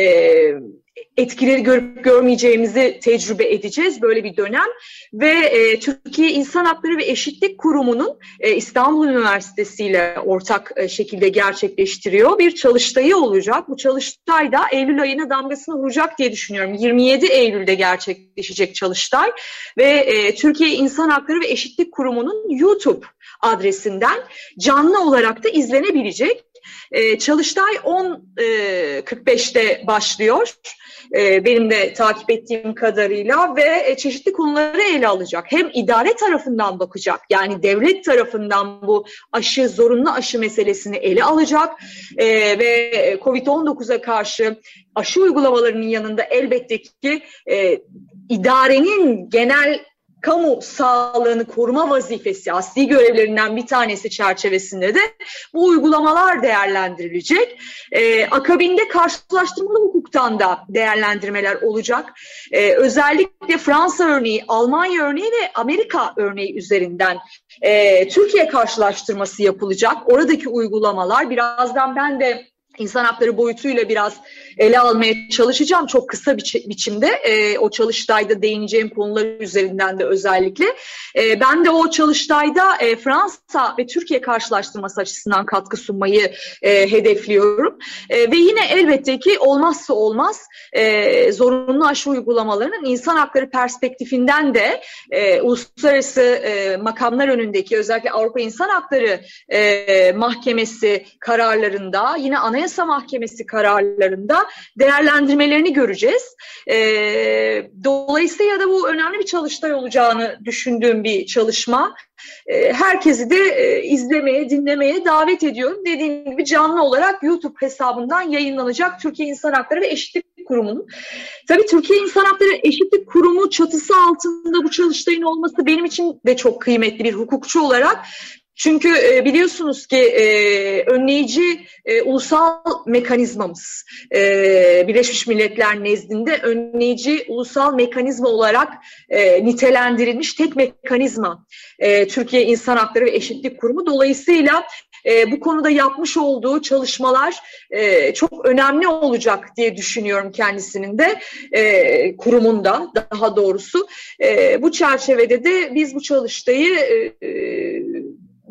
D: etkileri görüp görmeyeceğimizi tecrübe edeceğiz böyle bir dönem ve e, Türkiye İnsan Hakları ve Eşitlik Kurumu'nun e, İstanbul Üniversitesi ile ortak e, şekilde gerçekleştiriyor bir çalıştayı olacak. Bu çalıştay da Eylül ayına damgasını vuracak diye düşünüyorum. 27 Eylül'de gerçekleşecek çalıştay ve e, Türkiye İnsan Hakları ve Eşitlik Kurumu'nun YouTube adresinden canlı olarak da izlenebilecek. E, Çalıştay 10.45'te e, başlıyor. E, benim de takip ettiğim kadarıyla ve e, çeşitli konuları ele alacak. Hem idare tarafından bakacak yani devlet tarafından bu aşı zorunlu aşı meselesini ele alacak e, ve Covid-19'a karşı aşı uygulamalarının yanında elbette ki e, idarenin genel kamu sağlığını koruma vazifesi asli görevlerinden bir tanesi çerçevesinde de bu uygulamalar değerlendirilecek. Ee, akabinde karşılaştırmalı hukuktan da değerlendirmeler olacak. Ee, özellikle Fransa örneği, Almanya örneği ve Amerika örneği üzerinden e, Türkiye karşılaştırması yapılacak. Oradaki uygulamalar birazdan ben de insan hakları boyutuyla biraz ele almaya çalışacağım çok kısa bir biçimde. E, o çalıştayda değineceğim konular üzerinden de özellikle. E, ben de o çalıştayda e, Fransa ve Türkiye karşılaştırması açısından katkı sunmayı e, hedefliyorum. E, ve yine elbette ki olmazsa olmaz e, zorunlu aşı uygulamalarının insan hakları perspektifinden de e, uluslararası e, makamlar önündeki özellikle Avrupa İnsan Hakları e, Mahkemesi kararlarında yine Anayasa Mahkemesi kararlarında değerlendirmelerini göreceğiz. E, dolayısıyla da bu önemli bir çalıştay olacağını düşündüğüm bir çalışma. E, herkesi de e, izlemeye, dinlemeye davet ediyorum. Dediğim gibi canlı olarak YouTube hesabından yayınlanacak Türkiye İnsan Hakları ve Eşitlik Kurumu'nun. Tabii Türkiye İnsan Hakları Eşitlik Kurumu çatısı altında bu çalıştayın olması benim için de çok kıymetli bir hukukçu olarak. Çünkü e, biliyorsunuz ki e, önleyici e, ulusal mekanizmamız Birleşmiş Milletler nezdinde önleyici ulusal mekanizma olarak nitelendirilmiş tek mekanizma Türkiye İnsan Hakları ve Eşitlik Kurumu. Dolayısıyla bu konuda yapmış olduğu çalışmalar çok önemli olacak diye düşünüyorum kendisinin de kurumunda daha doğrusu. Bu çerçevede de biz bu çalıştayı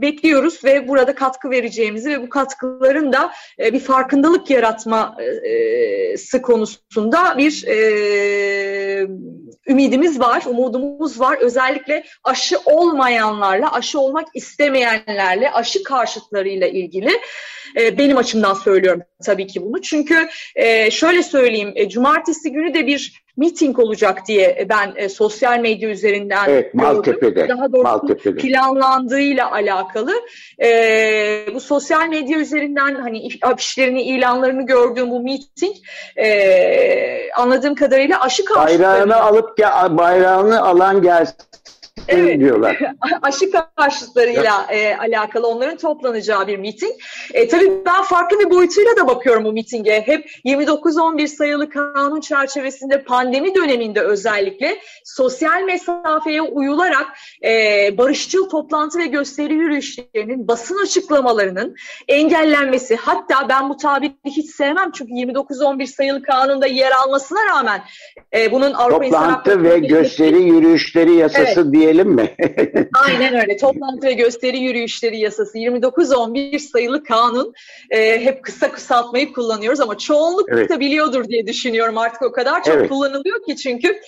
D: bekliyoruz ve burada katkı vereceğimizi ve bu katkıların da e, bir farkındalık yaratması e, konusunda bir e, ümidimiz var, umudumuz var. Özellikle aşı olmayanlarla, aşı olmak istemeyenlerle, aşı karşıtlarıyla ilgili e, benim açımdan söylüyorum tabii ki bunu. Çünkü e, şöyle söyleyeyim, e, cumartesi günü de bir miting olacak diye ben e, sosyal medya üzerinden
B: evet, Maltepe'de.
D: Daha doğrusu Maltepe'de. planlandığıyla alakalı. E, bu sosyal medya üzerinden hani afişlerini, ilanlarını gördüğüm bu miting e, anladığım kadarıyla aşı
B: karşıtı. Bayrağını alıp bayrağını alan gelsin evet. diyorlar.
D: Aşı karşıtlarıyla e, alakalı onların toplanacağı bir miting. E, tabii ben farklı bir boyutuyla da bakıyorum bu mitinge. Hep 29-11 sayılı kanun çerçevesinde pandemi döneminde özellikle sosyal mesafeye uyularak e, barışçıl toplantı ve gösteri yürüyüşlerinin basın açıklamalarının engellenmesi hatta ben bu tabiri hiç sevmem çünkü 29-11 sayılı kanunda yer almasına rağmen e, bunun
B: Avrupa Toplantı ve gösteri yürüyüşleri yasası evet. diyelim diyelim mi?
D: Aynen öyle. Toplantı ve gösteri yürüyüşleri yasası 29-11 sayılı kanun. E, hep kısa kısaltmayı kullanıyoruz ama çoğunluk evet. da biliyordur diye düşünüyorum artık o kadar çok evet. kullanılıyor ki çünkü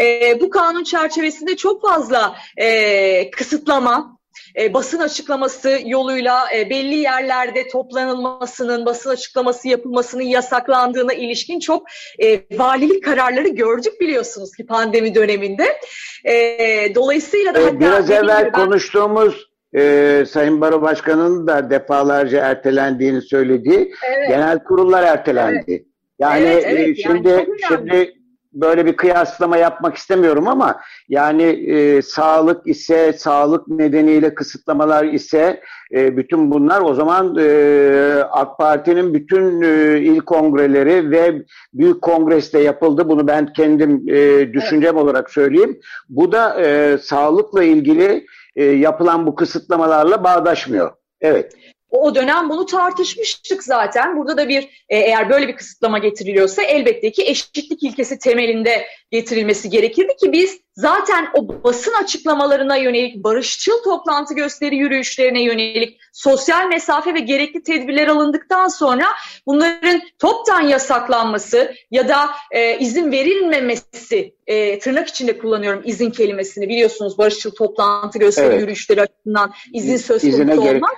D: e, bu kanun çerçevesinde çok fazla e, kısıtlama, e, basın açıklaması yoluyla e, belli yerlerde toplanılmasının, basın açıklaması yapılmasının yasaklandığına ilişkin çok e, valilik kararları gördük biliyorsunuz ki pandemi döneminde. E, dolayısıyla da
B: e, biraz evvel ben, konuştuğumuz e, Sayın Baro Başkanı'nın da defalarca ertelendiğini söylediği evet. genel kurullar ertelendi. Evet. Yani evet, evet, e, şimdi yani şimdi böyle bir kıyaslama yapmak istemiyorum ama yani e, sağlık ise sağlık nedeniyle kısıtlamalar ise e, bütün bunlar o zaman e, AK Parti'nin bütün e, il kongreleri ve büyük kongreste yapıldı. Bunu ben kendim e, düşüncem evet. olarak söyleyeyim. Bu da e, sağlıkla ilgili e, yapılan bu kısıtlamalarla bağdaşmıyor. Evet.
D: O dönem bunu tartışmıştık zaten. Burada da bir e, eğer böyle bir kısıtlama getiriliyorsa elbette ki eşitlik ilkesi temelinde getirilmesi gerekirdi ki biz zaten o basın açıklamalarına yönelik, barışçıl toplantı gösteri yürüyüşlerine yönelik sosyal mesafe ve gerekli tedbirler alındıktan sonra bunların toptan yasaklanması ya da e, izin verilmemesi, e, tırnak içinde kullanıyorum izin kelimesini biliyorsunuz barışçıl toplantı gösteri evet. yürüyüşleri açısından izin söz konusu olmaz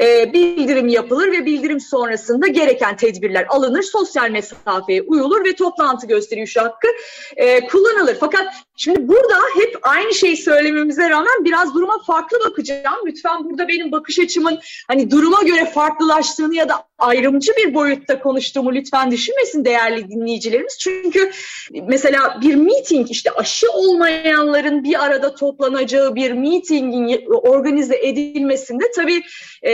D: e, bildirim yapılır ve bildirim sonrasında gereken tedbirler alınır, sosyal mesafeye uyulur ve toplantı gösterişi hakkı e, kullanılır. Fakat şimdi burada hep aynı şeyi söylememize rağmen biraz duruma farklı bakacağım. Lütfen burada benim bakış açımın hani duruma göre farklılaştığını ya da ayrımcı bir boyutta konuştuğumu lütfen düşünmesin değerli dinleyicilerimiz. Çünkü mesela bir meeting işte aşı olmayanların bir arada toplanacağı bir meetingin organize edilmesinde tabii e,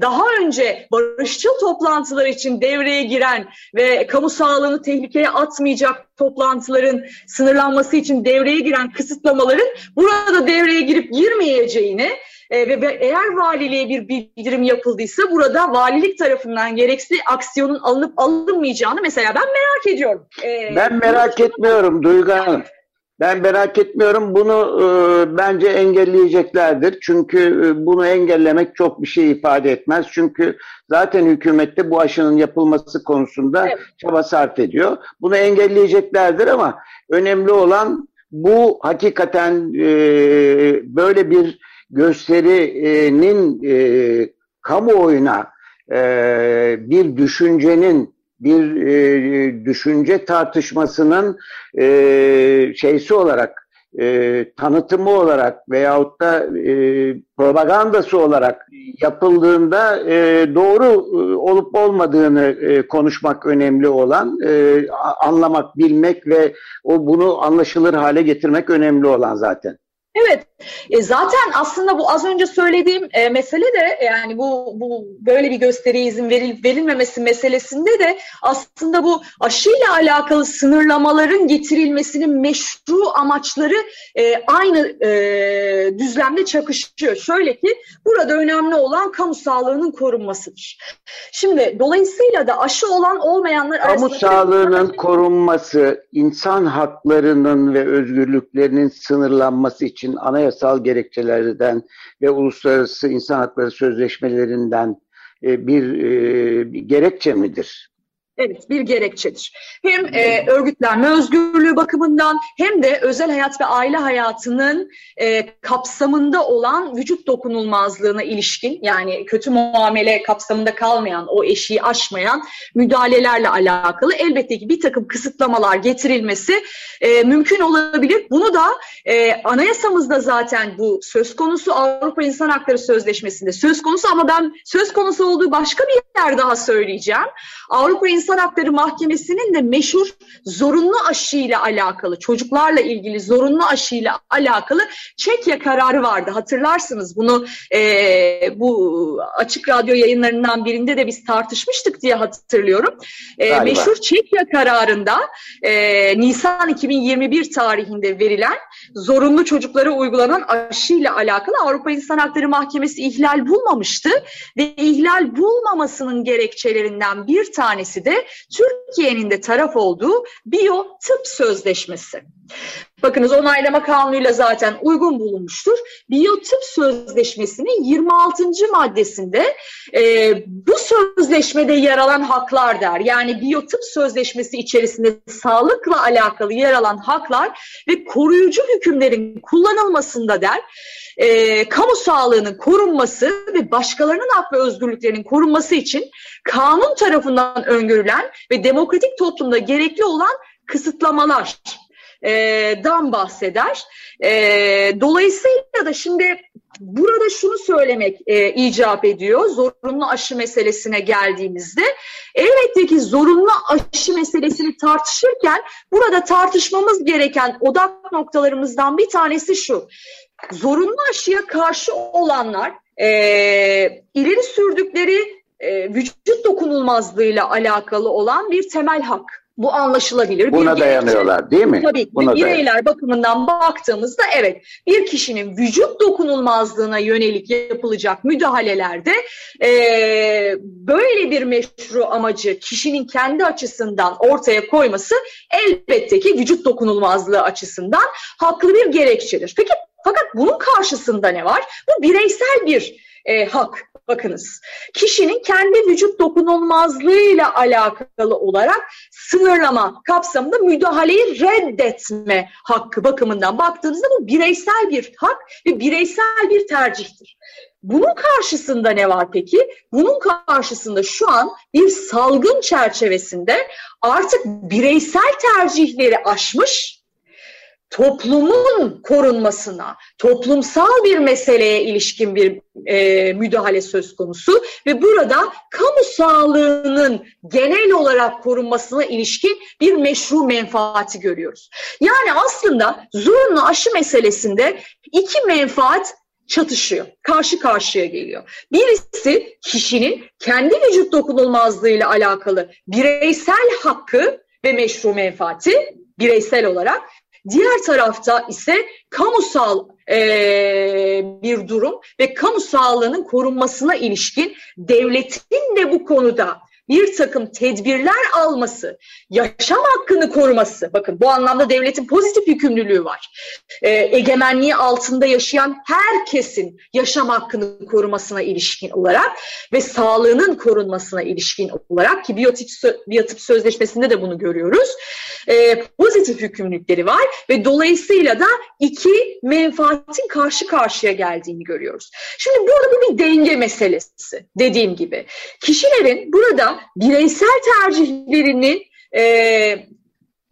D: daha önce barışçıl toplantılar için devreye giren ve kamu sağlığını tehlikeye atmayacak toplantıların sınırlanması için devreye giren kısıtlamaların burada devreye girip girmeyeceğini e, ve, ve eğer valiliğe bir bildirim yapıldıysa burada valilik tarafından gereksiz aksiyonun alınıp alınmayacağını mesela ben merak ediyorum.
B: E, ben merak etmiyorum Duygu Hanım. Ben merak etmiyorum. Bunu e, bence engelleyeceklerdir. Çünkü e, bunu engellemek çok bir şey ifade etmez. Çünkü zaten hükümette bu aşının yapılması konusunda evet. çaba sarf ediyor. Bunu engelleyeceklerdir ama önemli olan bu hakikaten e, böyle bir gösterinin e, kamuoyuna e, bir düşüncenin bir e, düşünce tartışmasının e, şeysi olarak e, tanıtımı olarak veyahut da e, propagandası olarak yapıldığında e, doğru e, olup olmadığını e, konuşmak önemli olan, e, anlamak, bilmek ve o bunu anlaşılır hale getirmek önemli olan zaten.
D: Evet, e, zaten aslında bu az önce söylediğim e, mesele de yani bu bu böyle bir gösteriye izin veril, verilmemesi meselesinde de aslında bu aşıyla alakalı sınırlamaların getirilmesinin meşru amaçları e, aynı e, düzlemde çakışıyor. Şöyle ki burada önemli olan kamu sağlığının korunmasıdır. Şimdi dolayısıyla da aşı olan olmayanlar
B: kamu sağlığının korunması, insan haklarının ve özgürlüklerinin sınırlanması için için anayasal gerekçelerden ve uluslararası insan hakları sözleşmelerinden e, e, bir gerekçe midir?
D: Evet, bir gerekçedir. Hem e, örgütlenme özgürlüğü bakımından hem de özel hayat ve aile hayatının e, kapsamında olan vücut dokunulmazlığına ilişkin yani kötü muamele kapsamında kalmayan, o eşiği aşmayan müdahalelerle alakalı elbette ki bir takım kısıtlamalar getirilmesi e, mümkün olabilir. Bunu da e, anayasamızda zaten bu söz konusu Avrupa İnsan Hakları Sözleşmesi'nde söz konusu ama ben söz konusu olduğu başka bir yer daha söyleyeceğim. Avrupa İnsan Hakları Mahkemesi'nin de meşhur zorunlu aşıyla alakalı, çocuklarla ilgili zorunlu aşıyla alakalı Çekya kararı vardı. Hatırlarsınız bunu e, bu açık radyo yayınlarından birinde de biz tartışmıştık diye hatırlıyorum. E, meşhur Çekya kararında e, Nisan 2021 tarihinde verilen zorunlu çocuklara uygulanan aşıyla alakalı Avrupa İnsan Hakları Mahkemesi ihlal bulmamıştı ve ihlal bulmamasının gerekçelerinden bir tanesi de Türkiye'nin de taraf olduğu biyo tıp sözleşmesi. Bakınız onaylama kanunuyla zaten uygun bulunmuştur. Biyotip Sözleşmesi'nin 26. maddesinde e, bu sözleşmede yer alan haklar der. Yani biyotip sözleşmesi içerisinde sağlıkla alakalı yer alan haklar ve koruyucu hükümlerin kullanılmasında der. E, kamu sağlığının korunması ve başkalarının hak ve özgürlüklerinin korunması için kanun tarafından öngörülen ve demokratik toplumda gerekli olan kısıtlamalar e, dan bahseder. E, dolayısıyla da şimdi burada şunu söylemek e, icap ediyor zorunlu aşı meselesine geldiğimizde. Elbette ki zorunlu aşı meselesini tartışırken burada tartışmamız gereken odak noktalarımızdan bir tanesi şu. Zorunlu aşıya karşı olanlar e, ileri sürdükleri e, vücut dokunulmazlığıyla alakalı olan bir temel hak. Bu anlaşılabilir.
B: Buna bir dayanıyorlar değil mi?
D: Tabii
B: Buna
D: bireyler dayan. bakımından baktığımızda evet bir kişinin vücut dokunulmazlığına yönelik yapılacak müdahalelerde e, böyle bir meşru amacı kişinin kendi açısından ortaya koyması elbette ki vücut dokunulmazlığı açısından haklı bir gerekçedir. Peki fakat bunun karşısında ne var? Bu bireysel bir e, hak. Bakınız, kişinin kendi vücut dokunulmazlığıyla alakalı olarak sınırlama kapsamında müdahaleyi reddetme hakkı bakımından baktığınızda bu bireysel bir hak ve bireysel bir tercihtir. Bunun karşısında ne var peki? Bunun karşısında şu an bir salgın çerçevesinde artık bireysel tercihleri aşmış toplumun korunmasına, toplumsal bir meseleye ilişkin bir e, müdahale söz konusu ve burada kamu sağlığının genel olarak korunmasına ilişkin bir meşru menfaati görüyoruz. Yani aslında zorunlu aşı meselesinde iki menfaat çatışıyor, karşı karşıya geliyor. Birisi kişinin kendi vücut dokunulmazlığıyla alakalı bireysel hakkı ve meşru menfaati bireysel olarak Diğer tarafta ise kamusal e, bir durum ve kamu sağlığının korunmasına ilişkin devletin de bu konuda bir takım tedbirler alması, yaşam hakkını koruması, bakın bu anlamda devletin pozitif yükümlülüğü var. E, egemenliği altında yaşayan herkesin yaşam hakkını korumasına ilişkin olarak ve sağlığının korunmasına ilişkin olarak ki biyotip, biyotip sözleşmesinde de bunu görüyoruz. E, pozitif yükümlülükleri var ve dolayısıyla da iki menfaatin karşı karşıya geldiğini görüyoruz. Şimdi burada bu bir denge meselesi dediğim gibi. Kişilerin burada bireysel tercihlerini e,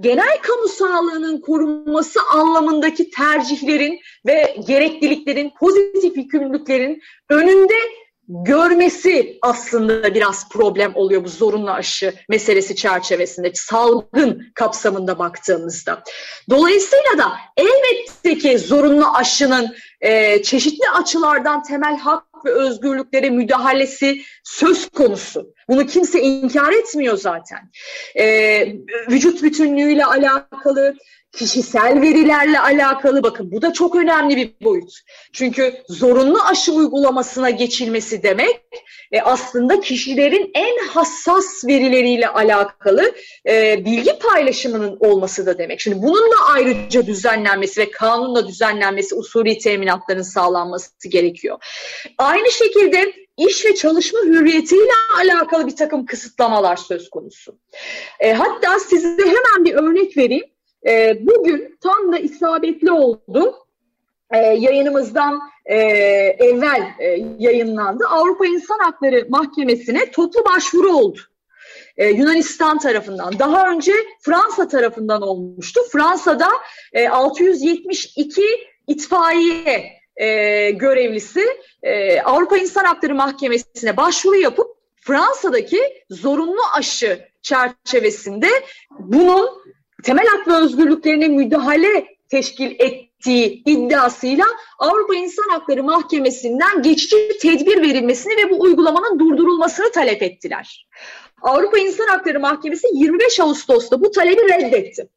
D: genel kamu sağlığının korunması anlamındaki tercihlerin ve gerekliliklerin, pozitif yükümlülüklerin önünde görmesi aslında biraz problem oluyor bu zorunlu aşı meselesi çerçevesinde, salgın kapsamında baktığımızda. Dolayısıyla da elbette ki zorunlu aşının e, çeşitli açılardan temel hak ve özgürlüklere müdahalesi söz konusu. Bunu kimse inkar etmiyor zaten. E, vücut bütünlüğüyle alakalı, kişisel verilerle alakalı bakın bu da çok önemli bir boyut. Çünkü zorunlu aşı uygulamasına geçilmesi demek e, aslında kişilerin en hassas verileriyle alakalı e, bilgi paylaşımının olması da demek. Şimdi bunun da ayrıca düzenlenmesi ve kanunla düzenlenmesi usulü teminatların sağlanması gerekiyor. Aynı şekilde iş ve çalışma hürriyetiyle alakalı bir takım kısıtlamalar söz konusu. E, hatta size hemen bir örnek vereyim. E, bugün tam da isabetli oldu. E, yayınımızdan e, evvel e, yayınlandı. Avrupa İnsan Hakları Mahkemesi'ne toplu başvuru oldu. Ee, Yunanistan tarafından. Daha önce Fransa tarafından olmuştu. Fransa'da e, 672 itfaiye e, görevlisi e, Avrupa İnsan Hakları Mahkemesi'ne başvuru yapıp Fransa'daki zorunlu aşı çerçevesinde bunun temel hak ve özgürlüklerine müdahale teşkil ettiği iddiasıyla Avrupa İnsan Hakları Mahkemesi'nden geçici tedbir verilmesini ve bu uygulamanın durdurulmasını talep ettiler. Avrupa İnsan Hakları Mahkemesi 25 Ağustos'ta bu talebi reddetti.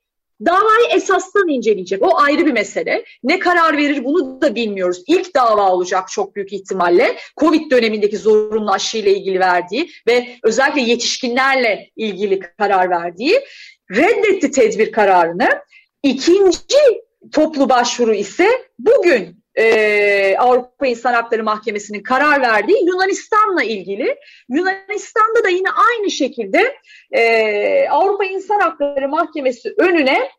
D: Davayı esastan inceleyecek. O ayrı bir mesele. Ne karar verir bunu da bilmiyoruz. İlk dava olacak çok büyük ihtimalle. Covid dönemindeki zorunlu aşıyla ilgili verdiği ve özellikle yetişkinlerle ilgili karar verdiği reddetti tedbir kararını. İkinci toplu başvuru ise bugün e, Avrupa İnsan Hakları Mahkemesi'nin karar verdiği Yunanistan'la ilgili. Yunanistan'da da yine aynı şekilde e, Avrupa İnsan Hakları Mahkemesi önüne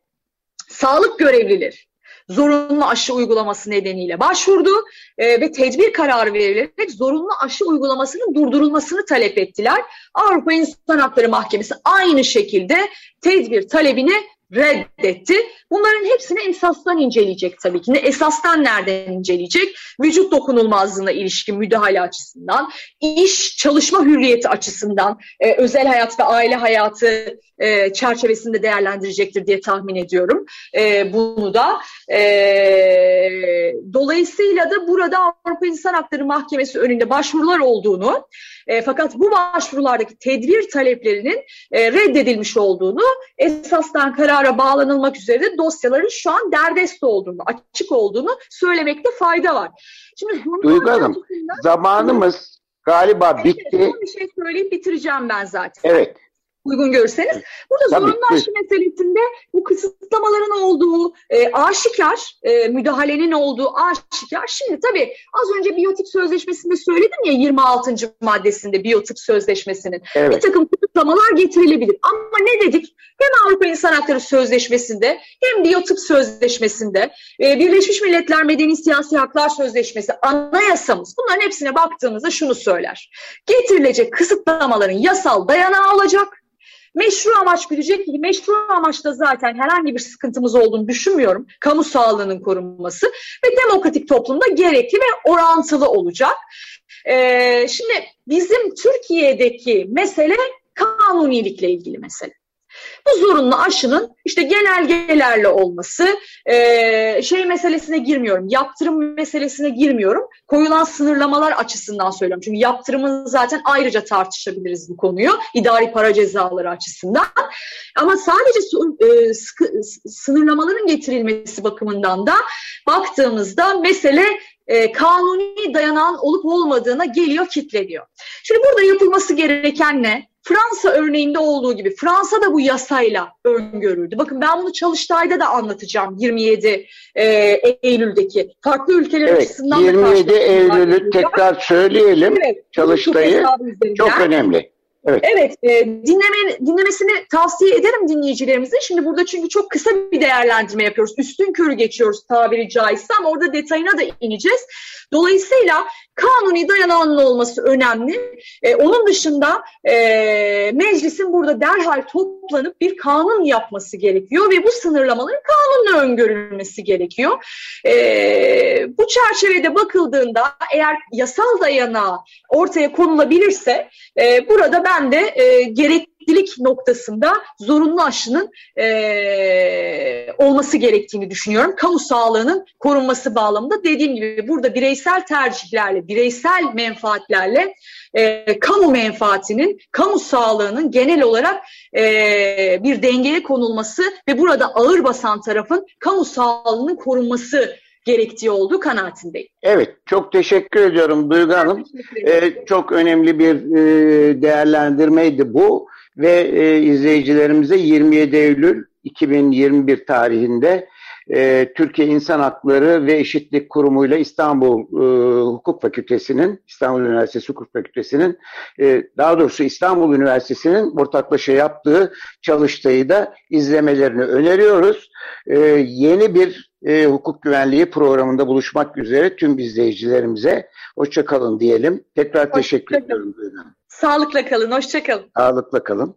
D: sağlık görevlileri zorunlu aşı uygulaması nedeniyle başvurdu e, ve tedbir kararı verilerek zorunlu aşı uygulamasının durdurulmasını talep ettiler. Avrupa İnsan Hakları Mahkemesi aynı şekilde tedbir talebini reddetti. Bunların hepsini esastan inceleyecek tabii ki. Esastan nereden inceleyecek? Vücut dokunulmazlığına ilişkin müdahale açısından, iş, çalışma hürriyeti açısından, e, özel hayat ve aile hayatı e, çerçevesinde değerlendirecektir diye tahmin ediyorum e, bunu da. E, dolayısıyla da burada Avrupa İnsan Hakları Mahkemesi önünde başvurular olduğunu e, fakat bu başvurulardaki tedbir taleplerinin e, reddedilmiş olduğunu esasdan karara bağlanılmak üzere de dosyaların şu an derdest olduğunu, açık olduğunu söylemekte fayda var.
B: Şimdi Duygu Hanım, zamanımız galiba bitti.
D: Bir şey söyleyip bitireceğim ben zaten.
B: Evet
D: uygun görürseniz. Burada Tabii, zorunlu aşı meselesinde bu kısıtlamaların olduğu e, aşikar, e, müdahalenin olduğu aşikar. Şimdi tabii az önce biyotik sözleşmesinde söyledim ya 26. maddesinde biyotik sözleşmesinin evet. bir takım kısıtlamalar getirilebilir. Ama ne dedik? Hem Avrupa İnsan Hakları Sözleşmesi'nde hem biyotik sözleşmesinde e, Birleşmiş Milletler Medeni Siyasi Haklar Sözleşmesi anayasamız bunların hepsine baktığımızda şunu söyler. Getirilecek kısıtlamaların yasal dayanağı olacak Meşru amaç güdecek ki meşru amaçta zaten herhangi bir sıkıntımız olduğunu düşünmüyorum. Kamu sağlığının korunması ve demokratik toplumda gerekli ve orantılı olacak. Ee, şimdi bizim Türkiye'deki mesele kanunilikle ilgili mesele. Bu zorunlu aşının işte genelgelerle olması, e, şey meselesine girmiyorum, yaptırım meselesine girmiyorum. Koyulan sınırlamalar açısından söylüyorum. Çünkü yaptırımın zaten ayrıca tartışabiliriz bu konuyu, idari para cezaları açısından. Ama sadece e, sınırlamaların getirilmesi bakımından da baktığımızda mesele e, kanuni dayanağın olup olmadığına geliyor, kitleniyor. Şimdi burada yapılması gereken ne? Fransa örneğinde olduğu gibi Fransa da bu yasayla öngörüldü. Bakın ben bunu Çalıştay'da da anlatacağım 27 e, Eylül'deki. Farklı ülkeler
B: evet,
D: açısından
B: 27 Eylül'ü tekrar söyleyelim. Evet, Çalıştay'ı çok, çok önemli.
D: Evet, evet e, dinleme, dinlemesini tavsiye ederim dinleyicilerimize. Şimdi burada çünkü çok kısa bir değerlendirme yapıyoruz. Üstün körü geçiyoruz tabiri caizse ama orada detayına da ineceğiz. Dolayısıyla kanuni dayanağının olması önemli. E, onun dışında e, meclisin burada derhal toplanıp bir kanun yapması gerekiyor ve bu sınırlamaların kanunla öngörülmesi gerekiyor. E, bu çerçevede bakıldığında eğer yasal dayanağı ortaya konulabilirse e, burada ben de e, gerek gereklilik noktasında zorunlu aşının e, olması gerektiğini düşünüyorum. Kamu sağlığının korunması bağlamında dediğim gibi burada bireysel tercihlerle, bireysel menfaatlerle e, kamu menfaatinin, kamu sağlığının genel olarak e, bir dengeye konulması ve burada ağır basan tarafın kamu sağlığının korunması gerektiği olduğu kanaatindeyim.
B: Evet, çok teşekkür ediyorum Duygu Hanım. Ee, çok önemli bir e, değerlendirmeydi bu ve e, izleyicilerimize 27 Eylül 2021 tarihinde e, Türkiye İnsan Hakları ve Eşitlik Kurumu ile İstanbul e, Hukuk Fakültesi'nin, İstanbul Üniversitesi Hukuk Fakültesi'nin, e, daha doğrusu İstanbul Üniversitesi'nin ortaklaşa yaptığı çalıştayı da izlemelerini öneriyoruz. E, yeni bir e, hukuk güvenliği programında buluşmak üzere tüm izleyicilerimize hoşçakalın diyelim. Tekrar hoşça teşekkür kalın. ediyorum.
D: Sağlıkla kalın, hoşçakalın.
B: Sağlıkla kalın.